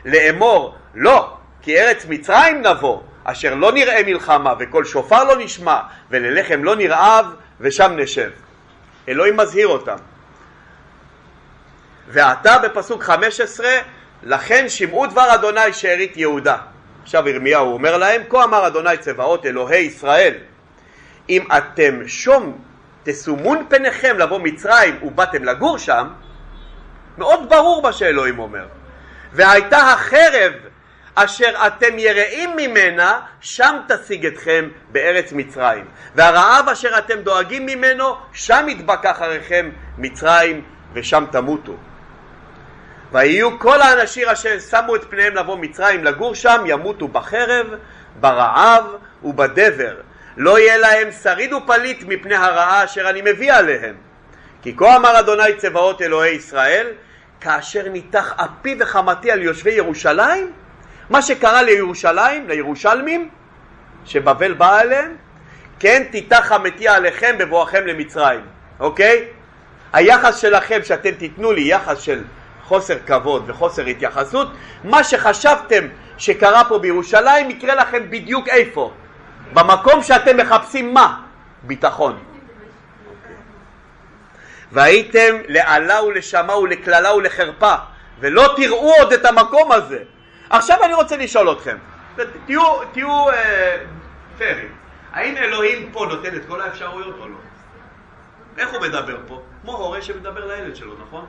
לאמור לא, כי ארץ מצרים נבוא, אשר לא נראה מלחמה, וכל שופר לא נשמע, וללחם לא נרעב, ושם נשב. אלוהים מזהיר אותם. ועתה בפסוק 15, לכן שמעו דבר אדוני שארית יהודה. עכשיו ירמיהו אומר להם, כה אמר אדוני צבאות אלוהי ישראל, אם אתם שום תסומון פניכם לבוא מצרים ובאתם לגור שם, מאוד ברור מה שאלוהים אומר. והייתה החרב אשר אתם יראים ממנה, שם תשיג אתכם בארץ מצרים. והרעב אשר אתם דואגים ממנו, שם ידבק אחריכם מצרים, ושם תמותו. ויהיו כל האנשים אשר שמו את פניהם לבוא מצרים לגור שם, ימותו בחרב, ברעב ובדבר. לא יהיה להם שריד ופליט מפני הרעה אשר אני מביא עליהם. כי כה אמר אדוני צבאות אלוהי ישראל, כאשר ניתח אפי וחמתי על יושבי ירושלים, מה שקרה לירושלים, לירושלמים, שבבל באה אליהם, כן תיתח חמתי עליכם בבואכם למצרים, אוקיי? היחס שלכם שאתם תיתנו לי יחס של חוסר כבוד וחוסר התייחסות, מה שחשבתם שקרה פה בירושלים יקרה לכם בדיוק איפה? במקום שאתם מחפשים מה? ביטחון. והייתם לעלה ולשמה ולקללה ולחרפה, ולא תראו עוד את המקום הזה. עכשיו אני רוצה לשאול אתכם, תהיו, תהיו אה, פיירים, האם אלוהים פה נותן את כל האפשרויות או לא? איך הוא מדבר פה? כמו הורה שמדבר לילד שלו, נכון?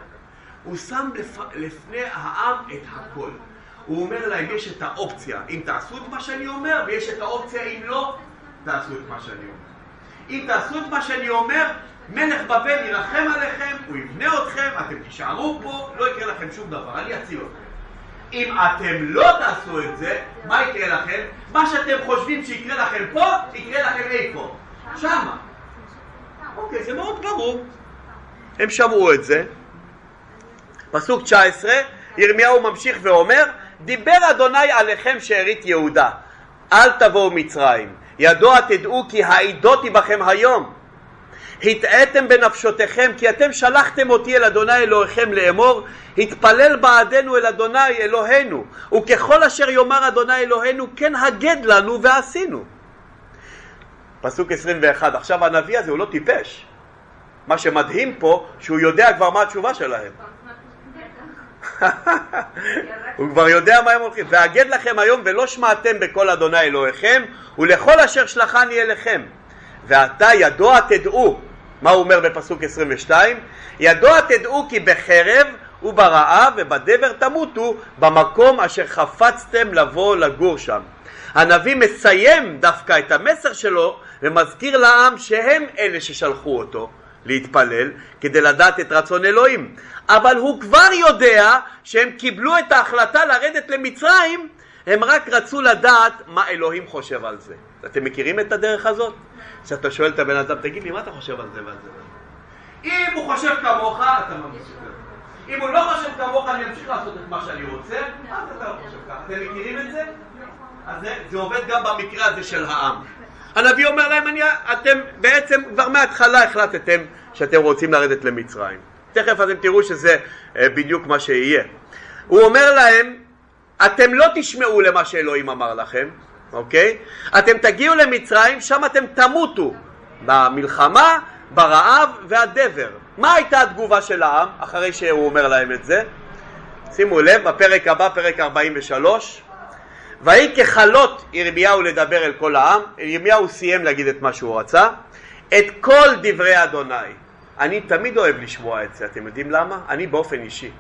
הוא שם לפ... לפני העם את הכל. הוא אומר להם, יש את האופציה, אם תעשו את מה שאני אומר, ויש את האופציה, אם לא, תעשו את מה שאני אומר. אם תעשו את מה שאני אומר, מלך בבל ירחם עליכם, הוא יבנה אתכם, אתם תישארו פה, לא יקרה לכם שום דבר, אני אציל אתכם. אם אתם לא תעשו את זה, מה יקרה לכם? מה שאתם חושבים שיקרה לכם פה, יקרה לכם איפה? שמה. אוקיי, זה מאוד ברור. הם שמעו את זה. פסוק 19, ירמיהו ממשיך ואומר, דיבר אדוני עליכם שארית יהודה, אל תבואו מצרים, ידוע תדעו כי העידותי בכם היום. הטעיתם בנפשותיכם כי אתם שלחתם אותי אל אדוני אלוהיכם לאמור התפלל בעדנו אל אדוני אלוהינו וככל אשר יאמר אדוני אלוהינו כן הגד לנו ועשינו. פסוק 21, עכשיו הנביא הזה הוא לא טיפש. מה שמדהים פה שהוא יודע כבר מה התשובה שלהם. *laughs* הוא כבר יודע מה הם הולכים. ואגד לכם היום ולא שמעתם בקול אדוני אלוהיכם ולכל אשר שלחני אליכם. ועתה ידוע תדעו, מה הוא אומר בפסוק 22? ידוע תדעו כי בחרב וברעב ובדבר תמותו במקום אשר חפצתם לבוא לגור שם. הנביא מסיים דווקא את המסר שלו ומזכיר לעם שהם אלה ששלחו אותו להתפלל כדי לדעת את רצון אלוהים. אבל הוא כבר יודע שהם קיבלו את ההחלטה לרדת למצרים, הם רק רצו לדעת מה אלוהים חושב על זה. אתם מכירים את הדרך הזאת? שאתה שואל את הבן אדם, תגיד לי, מה אתה חושב על זה ועל זה? אם הוא חושב כמוך, אתה ממשיך. אם הוא לא חושב כמוך, אני אמשיך לעשות את מה שאני רוצה, אז אתה לא חושב ככה. אתם מכירים את זה? אז זה, עובד גם במקרה הזה של העם. הנביא אומר להם, אתם בעצם כבר מההתחלה החלטתם שאתם רוצים לרדת למצרים. תכף אתם תראו שזה אה, בדיוק מה שיהיה. הוא אומר להם, אתם לא תשמעו למה שאלוהים אמר לכם, אוקיי? אתם תגיעו למצרים, שם אתם תמותו במלחמה, ברעב והדבר. מה הייתה התגובה של העם אחרי שהוא אומר להם את זה? שימו לב, בפרק הבא, פרק 43, ויהי ככלות ירמיהו לדבר אל כל העם, ירמיהו סיים להגיד את מה שהוא רצה, את כל דברי אדוני. אני תמיד אוהב לשמוע את זה, אתם יודעים למה? אני באופן אישי.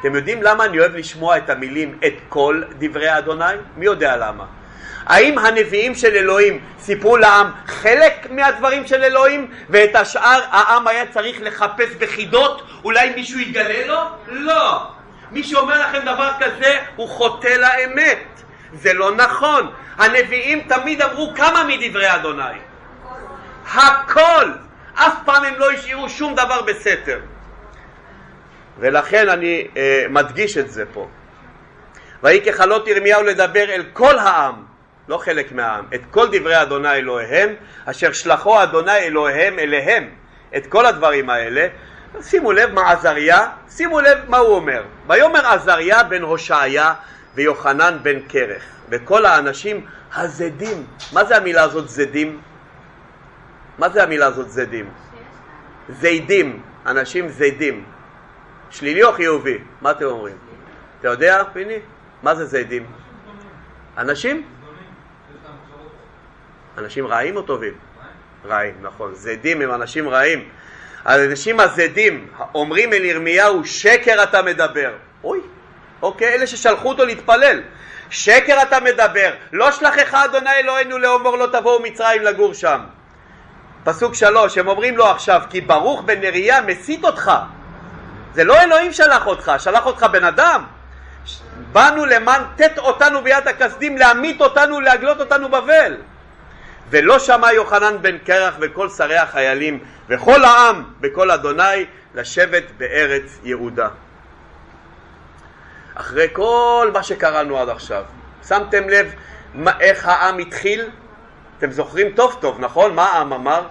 אתם יודעים למה אני אוהב לשמוע את המילים את כל דברי אדוני? מי יודע למה? האם הנביאים של אלוהים סיפרו לעם חלק מהדברים של אלוהים ואת השאר העם היה צריך לחפש בחידות? אולי מישהו יגלה לו? לא. מי שאומר לכם דבר כזה הוא חוטא לאמת. זה לא נכון. הנביאים תמיד אמרו כמה מדברי אדוני. הכל. אף פעם הם לא השאירו שום דבר בסתר. ולכן אני אה, מדגיש את זה פה. ויהי ככלות ירמיהו לדבר אל כל העם לא חלק מהעם, את כל דברי אדוני אלוהיהם, אשר שלחו אדוני אלוהיהם אליהם, את כל הדברים האלה. שימו לב מה עזריה, שימו לב מה הוא אומר. ויאמר עזריה בן הושעיה ויוחנן בן כרך, וכל האנשים הזדים. מה זה המילה הזאת זדים? מה זה המילה הזאת זדים? זידים, אנשים זדים. שלילי או חיובי? מה אתם אומרים? אתה יודע, פיני? מה זה זדים? אנשים? אנשים רעים או טובים? רעים, נכון. זדים הם אנשים רעים. האנשים הזדים אומרים אל ירמיהו, שקר אתה מדבר. אוי, אוקיי, אלה ששלחו אותו להתפלל. שקר אתה מדבר, לא שלחך אדוני אלוהינו לאמור לא תבואו מצרים לגור שם. פסוק שלוש, הם אומרים לו עכשיו, כי ברוך בן נריה מסית אותך. זה לא אלוהים שלח אותך, שלח אותך בן אדם. באנו למען תת אותנו ביד הכסדים, להמית אותנו, להגלות אותנו בבל. ולא שמע יוחנן בן קרח וכל שרי החיילים וכל העם בקול אדוני לשבת בארץ יהודה. אחרי כל מה שקראנו עד עכשיו, שמתם לב מה, איך העם התחיל? אתם זוכרים טוב טוב, נכון? מה העם אמר?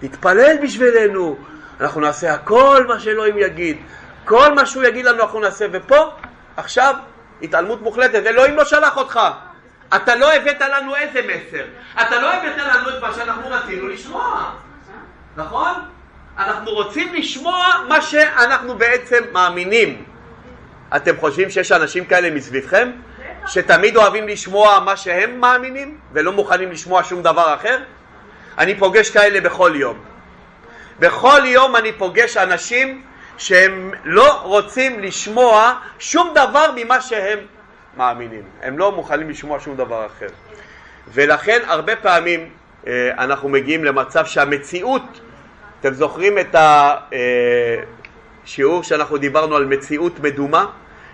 תתפלל בשבילנו, אנחנו נעשה הכל מה שאלוהים יגיד, כל מה שהוא יגיד לנו אנחנו נעשה, ופה עכשיו התעלמות מוחלטת, אלוהים לא שלח אותך, אתה לא הבאת לנו איזה מסר? אתה לא הבאת לנו את מה שאנחנו רצינו לשמוע, נכון? אנחנו רוצים לשמוע מה שאנחנו בעצם מאמינים. אתם חושבים שיש אנשים כאלה מסביבכם? שתמיד אוהבים לשמוע מה שהם מאמינים ולא מוכנים לשמוע שום דבר אחר? אני פוגש כאלה בכל יום. בכל יום אני פוגש אנשים שהם לא רוצים לשמוע שום דבר ממה שהם מאמינים, הם לא מוכנים לשמוע שום דבר אחר. ולכן הרבה פעמים אה, אנחנו מגיעים למצב שהמציאות, אתם זוכרים את השיעור אה, שאנחנו דיברנו על מציאות מדומה?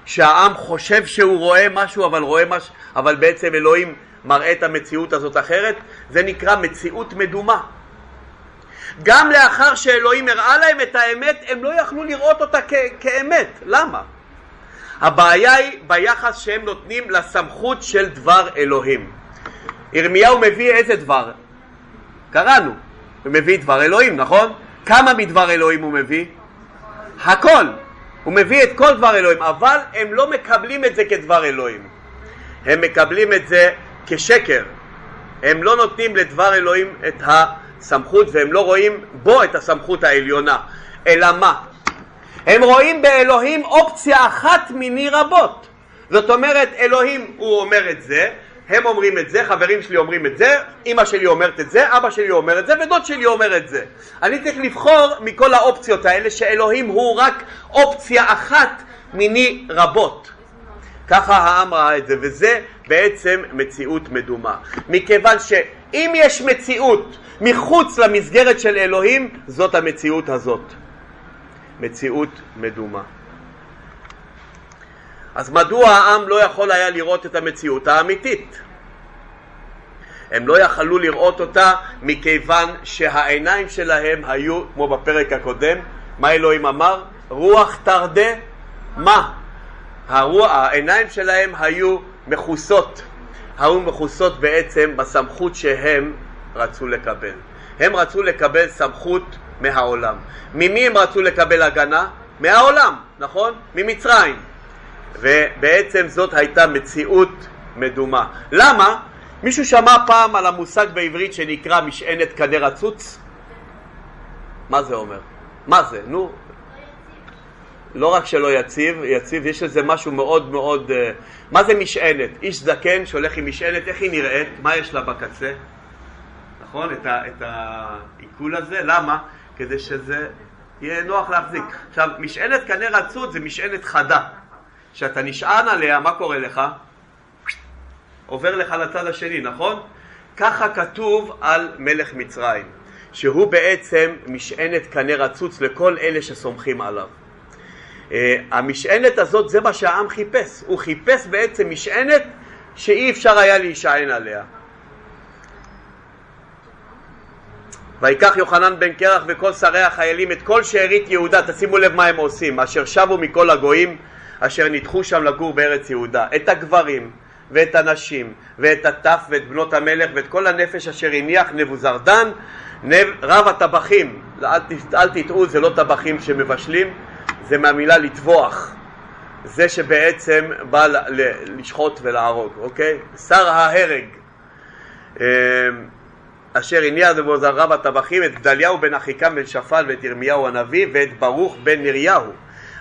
שהעם חושב שהוא רואה משהו אבל רואה משהו, אבל בעצם אלוהים מראה את המציאות הזאת אחרת, זה נקרא מציאות מדומה. גם לאחר שאלוהים הראה להם את האמת, הם לא יכלו לראות אותה כ- כאמת. למה? הבעיה היא ביחס שהם נותנים לסמכות של דבר אלוהים. ירמיהו מביא איזה דבר? קראנו. הוא מביא דבר אלוהים, נכון? כמה מדבר אלוהים הוא מביא? הכל. הוא מביא את כל דבר אלוהים, אבל הם לא מקבלים את זה כדבר אלוהים. הם מקבלים את זה כשקר. הם לא נותנים לדבר אלוהים את הסמכות והם לא רואים בו את הסמכות העליונה. אלא מה? הם רואים באלוהים אופציה אחת מיני רבות. זאת אומרת, אלוהים הוא אומר את זה, הם אומרים את זה, חברים שלי אומרים את זה, אמא שלי אומרת את זה, אבא שלי אומר את זה ודוד שלי אומר את זה. אני צריך לבחור מכל האופציות האלה שאלוהים הוא רק אופציה אחת מיני רבות. ככה העם ראה את זה, וזה בעצם מציאות מדומה. מכיוון שאם יש מציאות מחוץ למסגרת של אלוהים, זאת המציאות הזאת. מציאות מדומה. אז מדוע העם לא יכול היה לראות את המציאות האמיתית? הם לא יכלו לראות אותה מכיוון שהעיניים שלהם היו, כמו בפרק הקודם, מה אלוהים אמר? רוח תרדה מה? הרוח, העיניים שלהם היו מכוסות, היו מכוסות בעצם בסמכות שהם רצו לקבל. הם רצו לקבל סמכות מהעולם. ממי הם רצו לקבל הגנה? מהעולם, נכון? ממצרים. ובעצם זאת הייתה מציאות מדומה. למה? מישהו שמע פעם על המושג בעברית שנקרא משענת קנה רצוץ? מה זה אומר? מה זה? נו, לא רק שלא יציב, יציב, יש לזה משהו מאוד מאוד... Uh, מה זה משענת? איש זקן שהולך עם משענת, איך היא נראית? מה יש לה בקצה? נכון? את העיכול הזה. למה? כדי שזה יהיה נוח להחזיק. עכשיו, משענת קנה רצות זה משענת חדה. כשאתה נשען עליה, מה קורה לך? עובר לך לצד השני, נכון? ככה כתוב על מלך מצרים, שהוא בעצם משענת קנה רצוץ לכל אלה שסומכים עליו. Uh, המשענת הזאת זה מה שהעם חיפש, הוא חיפש בעצם משענת שאי אפשר היה להישען עליה. ויקח יוחנן בן קרח וכל שרי החיילים את כל שארית יהודה, תשימו לב מה הם עושים, אשר שבו מכל הגויים אשר נדחו שם לגור בארץ יהודה, את הגברים ואת הנשים ואת הטף ואת בנות המלך ואת כל הנפש אשר הניח נבוזרדן רב הטבחים, אל, אל תטעו זה לא טבחים שמבשלים, זה מהמילה לטבוח, זה שבעצם בא לשחוט ולהרוג, אוקיי? שר ההרג. אמ, אשר הניע רב הטבחים את גדליהו בן אחיקם בן שפל ואת ירמיהו הנביא ואת ברוך בן נריהו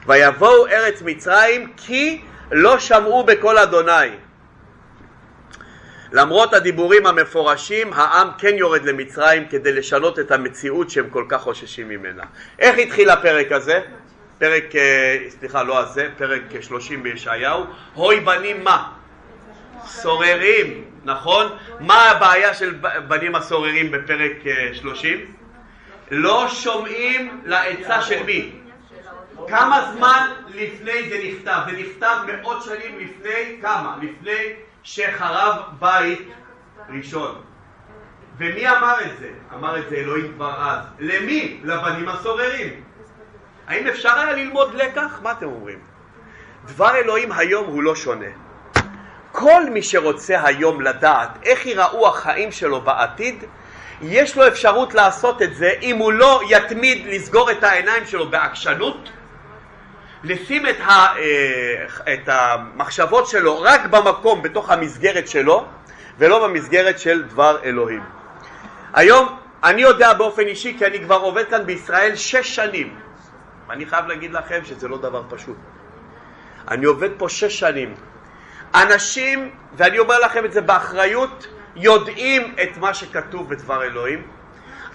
ויבואו ארץ מצרים כי לא שמעו בקול אדוני למרות הדיבורים המפורשים, העם כן יורד למצרים כדי לשנות את המציאות שהם כל כך חוששים ממנה. איך התחיל הפרק הזה? פרק, אה, סליחה, לא הזה, פרק 30 בישעיהו. הוי בנים מה? סוררים, נכון? מה הבעיה של בנים הסוררים בפרק 30? אה, לא שומעים לעצה של מי? כמה זמן לפני זה נכתב? זה נכתב מאות שנים לפני, כמה? לפני שחרב בית ראשון. ומי אמר את זה? אמר את זה אלוהים כבר אז. למי? לבנים הסוררים. האם אפשר היה ללמוד לקח? מה אתם אומרים? דבר אלוהים היום הוא לא שונה. כל מי שרוצה היום לדעת איך ייראו החיים שלו בעתיד, יש לו אפשרות לעשות את זה אם הוא לא יתמיד לסגור את העיניים שלו בעקשנות לשים את, ה, אה, את המחשבות שלו רק במקום, בתוך המסגרת שלו, ולא במסגרת של דבר אלוהים. היום אני יודע באופן אישי, כי אני כבר עובד כאן בישראל שש שנים, ואני חייב להגיד לכם שזה לא דבר פשוט. אני עובד פה שש שנים. אנשים, ואני אומר לכם את זה באחריות, יודעים את מה שכתוב בדבר אלוהים,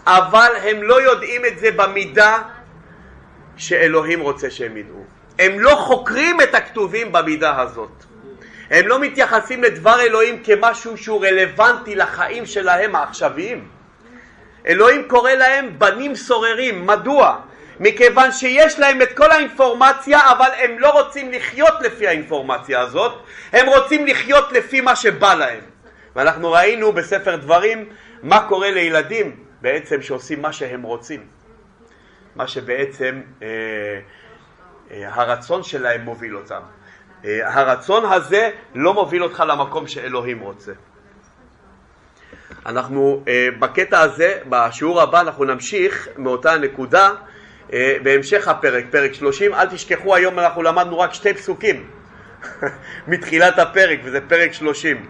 אבל הם לא יודעים את זה במידה שאלוהים רוצה שהם ידעו. הם לא חוקרים את הכתובים במידה הזאת. הם לא מתייחסים לדבר אלוהים כמשהו שהוא רלוונטי לחיים שלהם העכשוויים. אלוהים קורא להם בנים סוררים, מדוע? מכיוון שיש להם את כל האינפורמציה אבל הם לא רוצים לחיות לפי האינפורמציה הזאת, הם רוצים לחיות לפי מה שבא להם. ואנחנו ראינו בספר דברים מה קורה לילדים בעצם שעושים מה שהם רוצים, מה שבעצם אה, אה, הרצון שלהם מוביל אותם. אה, הרצון הזה לא מוביל אותך למקום שאלוהים רוצה. אנחנו אה, בקטע הזה, בשיעור הבא אנחנו נמשיך מאותה נקודה בהמשך הפרק, פרק 30. אל תשכחו, היום אנחנו למדנו רק שתי פסוקים *laughs* מתחילת הפרק, וזה פרק 30.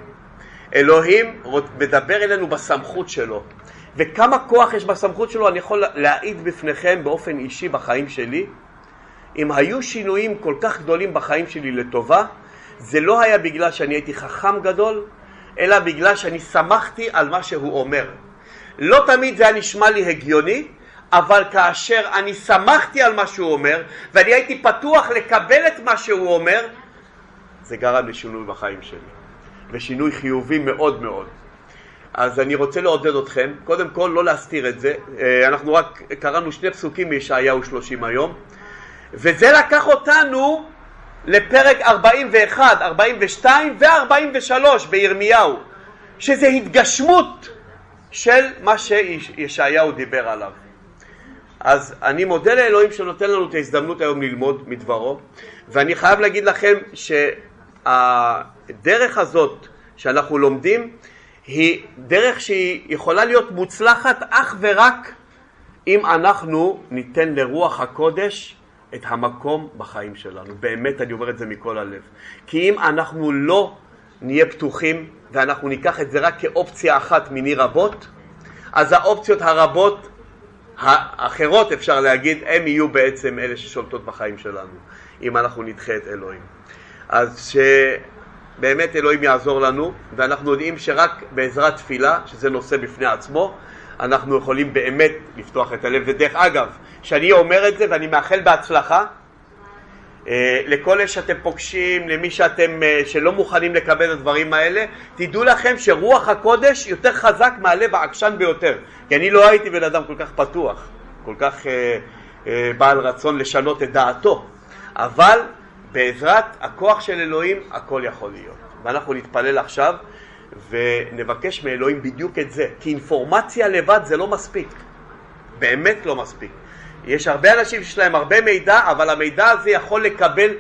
אלוהים מדבר אלינו בסמכות שלו, וכמה כוח יש בסמכות שלו אני יכול להעיד בפניכם באופן אישי בחיים שלי. אם היו שינויים כל כך גדולים בחיים שלי לטובה, זה לא היה בגלל שאני הייתי חכם גדול, אלא בגלל שאני שמחתי על מה שהוא אומר. לא תמיד זה היה נשמע לי הגיוני, אבל כאשר אני שמחתי על מה שהוא אומר, ואני הייתי פתוח לקבל את מה שהוא אומר, זה גרם לשינוי בחיים שלי, ושינוי חיובי מאוד מאוד. אז אני רוצה לעודד אתכם, קודם כל לא להסתיר את זה, אה, אנחנו רק קראנו שני פסוקים מישעיהו 30 היום, וזה לקח אותנו לפרק 41, 42 ו-43 בירמיהו, שזה התגשמות של מה שישעיהו דיבר עליו. אז אני מודה לאלוהים שנותן לנו את ההזדמנות היום ללמוד מדברו, ואני חייב להגיד לכם שהדרך הזאת שאנחנו לומדים היא דרך שהיא יכולה להיות מוצלחת אך ורק אם אנחנו ניתן לרוח הקודש את המקום בחיים שלנו. באמת, אני אומר את זה מכל הלב. כי אם אנחנו לא נהיה פתוחים ואנחנו ניקח את זה רק כאופציה אחת מיני רבות, אז האופציות הרבות האחרות, אפשר להגיד, הם יהיו בעצם אלה ששולטות בחיים שלנו, אם אנחנו נדחה את אלוהים. אז שבאמת אלוהים יעזור לנו, ואנחנו יודעים שרק בעזרת תפילה, שזה נושא בפני עצמו, אנחנו יכולים באמת לפתוח את הלב. ודרך אגב, שאני אומר את זה ואני מאחל בהצלחה לכל אלה שאתם פוגשים, למי שאתם, אה, שלא מוכנים לקבל את הדברים האלה, תדעו לכם שרוח הקודש יותר חזק מהלב העקשן ביותר. כי אני לא הייתי בן אדם כל כך פתוח, כל כך אה, אה, בעל רצון לשנות את דעתו. אבל בעזרת הכוח של אלוהים הכל יכול להיות. ואנחנו נתפלל עכשיו ונבקש מאלוהים בדיוק את זה, כי אינפורמציה לבד זה לא מספיק, באמת לא מספיק. יש הרבה אנשים שיש להם הרבה מידע, אבל המידע הזה יכול לקבל,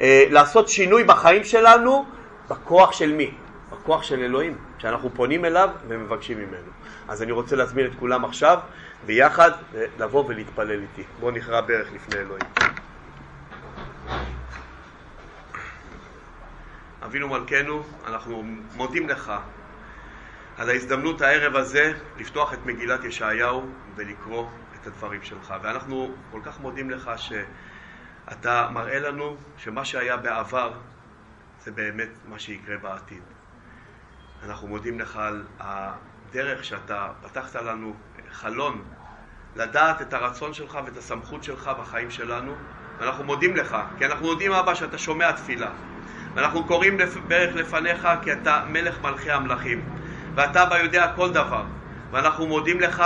אה, לעשות שינוי בחיים שלנו בכוח של מי? בכוח של אלוהים, שאנחנו פונים אליו ומבקשים ממנו. אז אני רוצה להזמין את כולם עכשיו ביחד לבוא ולהתפלל איתי. בואו נכרע ברך לפני אלוהים. אבינו מלכנו, אנחנו מודים לך על ההזדמנות הערב הזה לפתוח את מגילת ישעיהו ולקרוא את הדברים שלך. ואנחנו כל כך מודים לך שאתה מראה לנו שמה שהיה בעבר זה באמת מה שיקרה בעתיד. אנחנו מודים לך על הדרך שאתה פתחת לנו חלון לדעת את הרצון שלך ואת הסמכות שלך בחיים שלנו ואנחנו מודים לך, כי אנחנו יודעים אבא שאתה שומע תפילה ואנחנו קוראים ברך לפניך כי אתה מלך מלכי המלכים ואתה בה יודע כל דבר ואנחנו מודים לך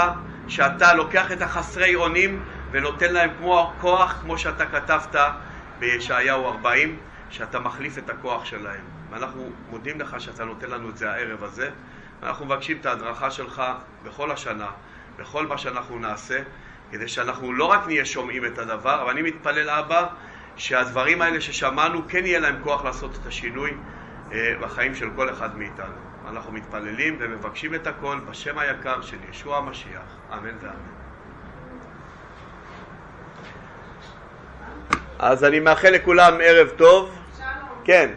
שאתה לוקח את החסרי אונים ונותן להם כמו כוח, כמו שאתה כתבת בישעיהו 40, שאתה מחליף את הכוח שלהם. ואנחנו מודים לך שאתה נותן לנו את זה הערב הזה, ואנחנו מבקשים את ההדרכה שלך בכל השנה, בכל מה שאנחנו נעשה, כדי שאנחנו לא רק נהיה שומעים את הדבר, אבל אני מתפלל, אבא, שהדברים האלה ששמענו, כן יהיה להם כוח לעשות את השינוי אה, בחיים של כל אחד מאיתנו. אנחנו מתפללים ומבקשים את הכל בשם היקר של ישוע המשיח. אמן ואמן. אז אני מאחל לכולם ערב טוב. שלום. כן.